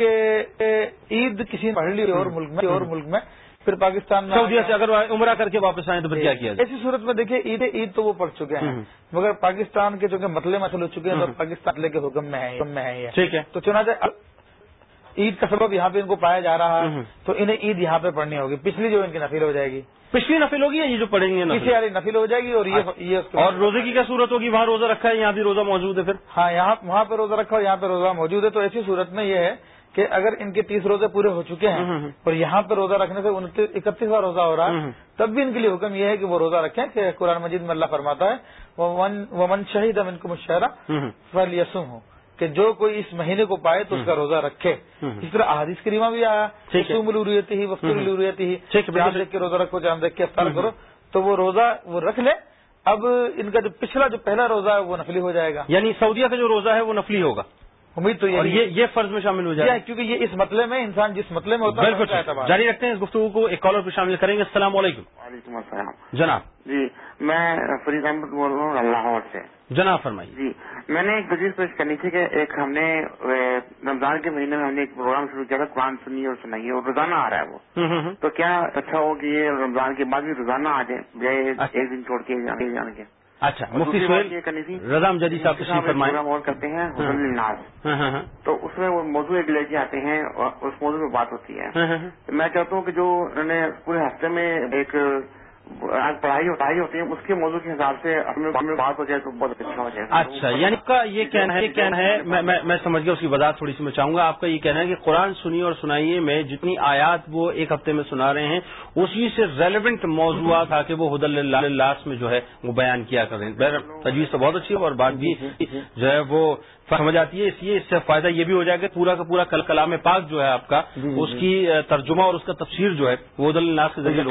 عید کسی نے پڑھ لی اور ملک میں اور ملک میں پھر پاکستان میں سعودیہ سے اگر عمرہ کر کے واپس آئے تو پھر کیا کیا ایسی صورت میں دیکھیے عید عید تو وہ پڑھ چکے ہیں۔ مگر پاکستان کے جو کہ مسئلے مسئلے ہو چکے ہیں تو پاکستان لے کے حکم میں ہے ٹھیک ہے۔ تو چنانچہ عید کا سبب یہاں پہ ان کو پایا جا رہا ہے تو انہیں عید یہاں پہ پڑھنی ہوگی۔ پچھلی جو ان کی نفیل ہو جائے گی۔ پچھلی نفل ہوگی یہ جو پڑھیں گے پچھلی والی نفل ہو جائے گی اور یہ اچھا۔ اور روزے کی کیا صورت ہوگی؟ وہاں روزہ رکھا ہے یہاں بھی روزہ موجود ہے پھر؟ ہاں یہاں وہاں پہ روزہ رکھا ہو یہاں پہ روزہ موجود ہے۔ تو ایسی صورت میں یہ ہے کہ اگر ان کے تیس روزے پورے ہو چکے ہیں اور یہاں پہ روزہ رکھنے سے اکتیسواں روزہ ہو رہا ہے تب بھی ان کے لیے حکم یہ ہے کہ وہ روزہ رکھیں کہ قرآن مجید میں اللہ فرماتا ہے وہ من شہید امن کو مشاعرہ فل یسم ہو کہ جو کوئی اس مہینے کو پائے تو اس کا روزہ رکھے۔ اس طرح احادیث کریمہ بھی آیا۔ ملوریتی ہی وقت ملوریتی ہی۔ چاند دیکھ کے روزہ رکھو چاند دیکھ کے افطار کرو۔ تو وہ روزہ وہ رکھ لے۔ اب ان کا جو پچھلا جو پہلا روزہ ہے وہ نفلی ہو جائے گا۔ یعنی سعودیہ کا جو روزہ ہے وہ نفلی ہوگا۔ امید تو یہ یہ فرض میں شامل ہو جائے۔ کیونکہ یہ اس مسئلے میں انسان جس مسئلے میں ہوتا ہے جاری رکھتے ہیں اس گفتگو کو ایک کالر پہ شامل کریں گے۔ السلام علیکم۔ وعلیکم السلام۔ جناب۔ جی میں فرید احمد بول رہا ہوں اللہ سے۔ جناب فرمائیے۔ جی میں نے ایک گزیر پیش کرنی تھی کہ ایک ہم نے رمضان کے مہینے میں ہم نے ایک پروگرام شروع کیا تھا قرآن سنیے اور سنائیے اور روزانہ آ رہا ہے وہ۔ تو کیا اچھا ہو کہ یہ رمضان کے بعد بھی روزانہ آ جائے اچھا۔ ایک دن چھوڑ کے جانے کے؟ اچھا مفتی سہیل رضام جدید صاحب تشریف فرمائیں۔ اور کرتے ہیں حسن الناز ہاں، ہاں، ہاں۔ تو اس میں وہ موضوع ایک لے کے آتے ہیں اور اس موضوع میں بات ہوتی ہے۔ میں چاہتا ہوں کہ جو انہوں نے پورے ہفتے میں ایک پڑھائی پڑھائی ہوتی ہے اس کے موضوع کے حساب سے اپنے بات ہو جائے تو بہت اچھا ہو جائے اچھا یعنی آپ کا یہ کہنا ہے کہنا ہے میں سمجھ گیا اس کی وضاحت تھوڑی سی میں چاہوں گا۔ آپ کا یہ کہنا ہے کہ قرآن سنیے اور سنائیے میں جتنی آیات وہ ایک ہفتے میں سنا رہے ہیں اسی سے ریلیونٹ موضوع تھا کہ وہ حد اللہ میں جو ہے وہ بیان کیا کر رہے ہیں تجویز تو بہت اچھی ہے اور بات بھی جو ہے وہ سمجھ آتی ہے اس لیے اس سے فائدہ یہ بھی ہو جائے گا پورا کا پورا کل کلام پاک جو ہے آپ کا جی، جی، اس جی۔ کی ترجمہ اور اس کا تفسیر جو ہے وہ الناس کے ذریعے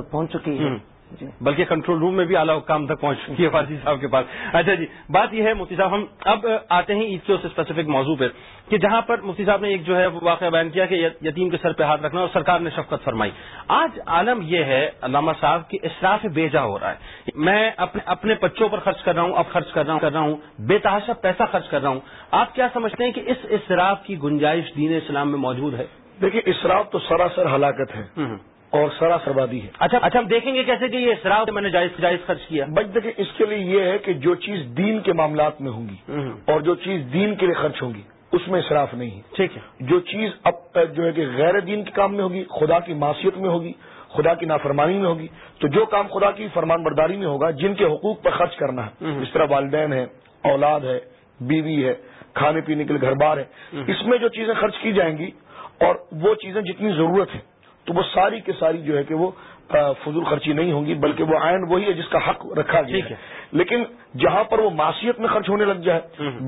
تک پہنچ چکی ہے۔ جی۔ بلکہ کنٹرول روم میں بھی اعلیٰ حکام تک پہنچ چکی ہے فارسی صاحب کے پاس۔ اچھا جی بات یہ ہے مفتی صاحب ہم اب آتے ہیں عید کے اس اسپیسیفک موضوع پہ کہ جہاں پر مفتی صاحب نے ایک جو ہے واقعہ بیان کیا کہ یتیم کے سر پہ ہاتھ رکھنا اور سرکار نے شفقت فرمائی۔ آج عالم یہ ہے علامہ صاحب کہ اسراف بیجا ہو رہا ہے۔ میں اپنے اپنے بچوں پر خرچ کر رہا ہوں اب خرچ کر رہا ہوں کر رہا ہوں۔ بے تحاشا پیسہ خرچ کر رہا ہوں۔ آپ کیا سمجھتے ہیں کہ اس اسراف کی گنجائش دین اسلام میں موجود ہے؟ دیکھیے اسراف تو سراسر ہلاکت ہے۔ اور سرا سربادی ہے۔ اچھا اچھا ہم دیکھیں گے کیسے کہ یہ اسراف میں نے جائز جائز خرچ کیا۔ بٹ دیکھیں اس کے لیے یہ ہے کہ جو چیز دین کے معاملات میں ہوں گی اور جو چیز دین کے لیے خرچ ہوگی اس میں اصراف نہیں ہے۔ ٹھیک ہے۔ جو چیز اب جو ہے کہ غیر دین کے کام میں ہوگی خدا کی معاشیت میں ہوگی خدا کی نافرمانی میں ہوگی تو جو کام خدا کی فرمان برداری میں ہوگا جن کے حقوق پر خرچ کرنا ہے۔ جس طرح والدین ہے اولاد ہے بیوی ہے کھانے پینے کے لیے گھر بار ہے۔ اس میں جو چیزیں خرچ کی جائیں گی اور وہ چیزیں جتنی ضرورت ہے تو وہ ساری کی ساری جو ہے کہ وہ فضول خرچی نہیں ہوگی بلکہ وہ آئین وہی ہے جس کا حق رکھا گیا ہے۔ لیکن جہاں پر وہ معاشیت میں خرچ ہونے لگ جائے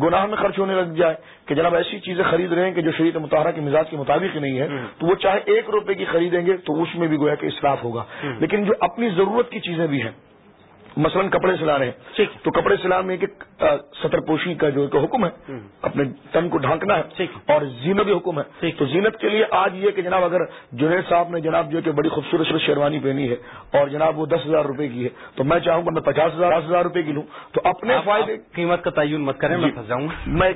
گناہ میں خرچ ہونے لگ جائے کہ جناب ایسی چیزیں خرید رہے ہیں کہ جو شریعت مطالعہ کے مزاج کے مطابق نہیں ہے تو وہ چاہے ایک روپے کی خریدیں گے تو اس میں بھی گویا کہ اسراف ہوگا۔ لیکن جو اپنی ضرورت کی چیزیں بھی ہیں مثلا کپڑے سلا رہے ہیں۔ تو کپڑے سلانے میں ایک سطر پوشی کا جو حکم ہے اپنے تن کو ڈھانکنا ہے اور زینت بھی حکم ہے۔ تو زینت کے لیے آج یہ کہ جناب اگر جنید صاحب نے جناب جو کہ بڑی خوبصورت شیروانی پہنی ہے اور جناب وہ دس ہزار روپے کی ہے تو میں چاہوں گا میں پچاس ہزار دس ہزار روپے کی لوں۔ تو اپنے فائدے قیمت کا تعین مت کریں میں جی۔ پھنس جاؤں۔ میں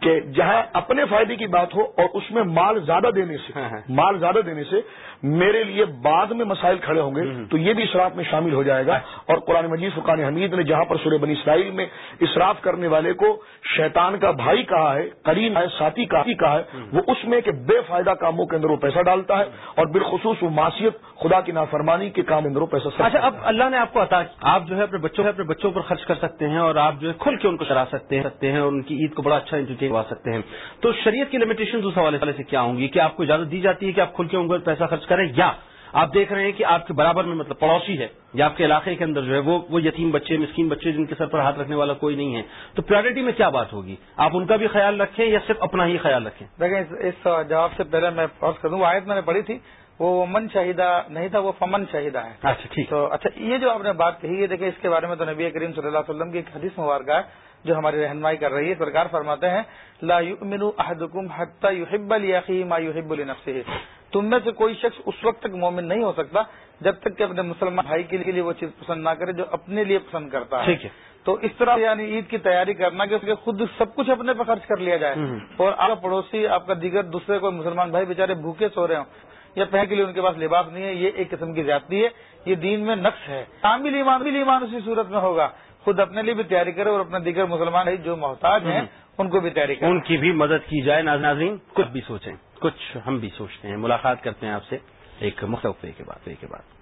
کہ جہاں اپنے فائدے کی بات ہو اور اس میں مال زیادہ دینے سے ہاں، ہاں۔ مال زیادہ دینے سے میرے لیے بعد میں مسائل کھڑے ہوں گے تو یہ بھی اسراف میں شامل ہو جائے گا اور قرآن مجید فقان حمید نے جہاں پر سورہ بنی اسرائیل میں اسراف کرنے والے کو شیطان کا بھائی کہا ہے کریم ہے، ساتھی کہا ہے وہ اس میں کہ بے فائدہ کاموں کے اندر وہ پیسہ ڈالتا ہے اور بالخصوص وہ معاشیت خدا کی نافرمانی کے کام اندر وہ پیسہ اچھا اب اللہ نے آپ کو عطا آپ جو ہے اپنے بچوں اپنے بچوں پر خرچ کر سکتے ہیں اور آپ جو ہے کھل کے ان کو کرا سکتے ہیں اور ان کی عید کو بڑا اچھا انٹرٹین کروا سکتے ہیں۔ تو شریعت کی لمیٹیشن اس حوالے سے کیا ہوں گی؟ کہ آپ کو اجازت دی جاتی ہے کہ آپ کھل کے ان کو پیسہ خرچ کریں یا آپ دیکھ رہے ہیں کہ آپ کے برابر میں مطلب پڑوسی ہے یا آپ کے علاقے کے اندر جو ہے وہ وہ یتیم بچے مسکین بچے جن کے سر پر ہاتھ رکھنے والا کوئی نہیں ہے۔ تو پرائرٹی میں کیا بات ہوگی؟ آپ ان کا بھی خیال رکھیں یا صرف اپنا ہی خیال رکھیں؟ دیکھیں اس جواب سے پہلے میں پوز کر دوں۔ آیت میں نے پڑھی تھی وہ من شاہدہ نہیں تھا وہ فمن شاہدہ ہے اچھا ٹھیک۔ تو اچھا یہ جو آپ نے بات کہی ہے دیکھیں اس کے بارے میں تو نبی کریم صلی اللہ علیہ وسلم کی ایک حدیث مبارکہ ہے جو ہماری رہنمائی کر رہی ہے۔ سرکار فرماتے ہیں لا احدکم حتی یحب ما یحب لنفسه تم میں سے کوئی شخص اس وقت تک مومن نہیں ہو سکتا جب تک کہ اپنے مسلمان بھائی کے لیے وہ چیز پسند نہ کرے جو اپنے لیے پسند کرتا ہے۔ ٹھیک ہے۔ تو اس طرح یعنی عید کی تیاری کرنا کہ اس کے خود سب کچھ اپنے پہ خرچ کر لیا جائے۔ اور آپ کا پڑوسی آپ کا دیگر دوسرے کوئی مسلمان بھائی بےچارے بھوکے سو رہے ہوں یا پہن کے لیے ان کے پاس لباس نہیں ہے یہ ایک قسم کی زیادتی ہے۔ یہ دین میں نقص ہے۔ شامل ایمان بھی ایمان اسی صورت میں ہوگا۔ خود اپنے لیے بھی تیاری کرے اور اپنے دیگر مسلمان جو محتاج ہیں ان کو بھی تیاری کرے۔ ان کی بھی مدد کی جائے ناظرین کچھ بھی سوچیں۔ کچھ ہم بھی سوچتے ہیں، ملاقات کرتے ہیں آپ سے ایک مختلف کے بعد کے بعد۔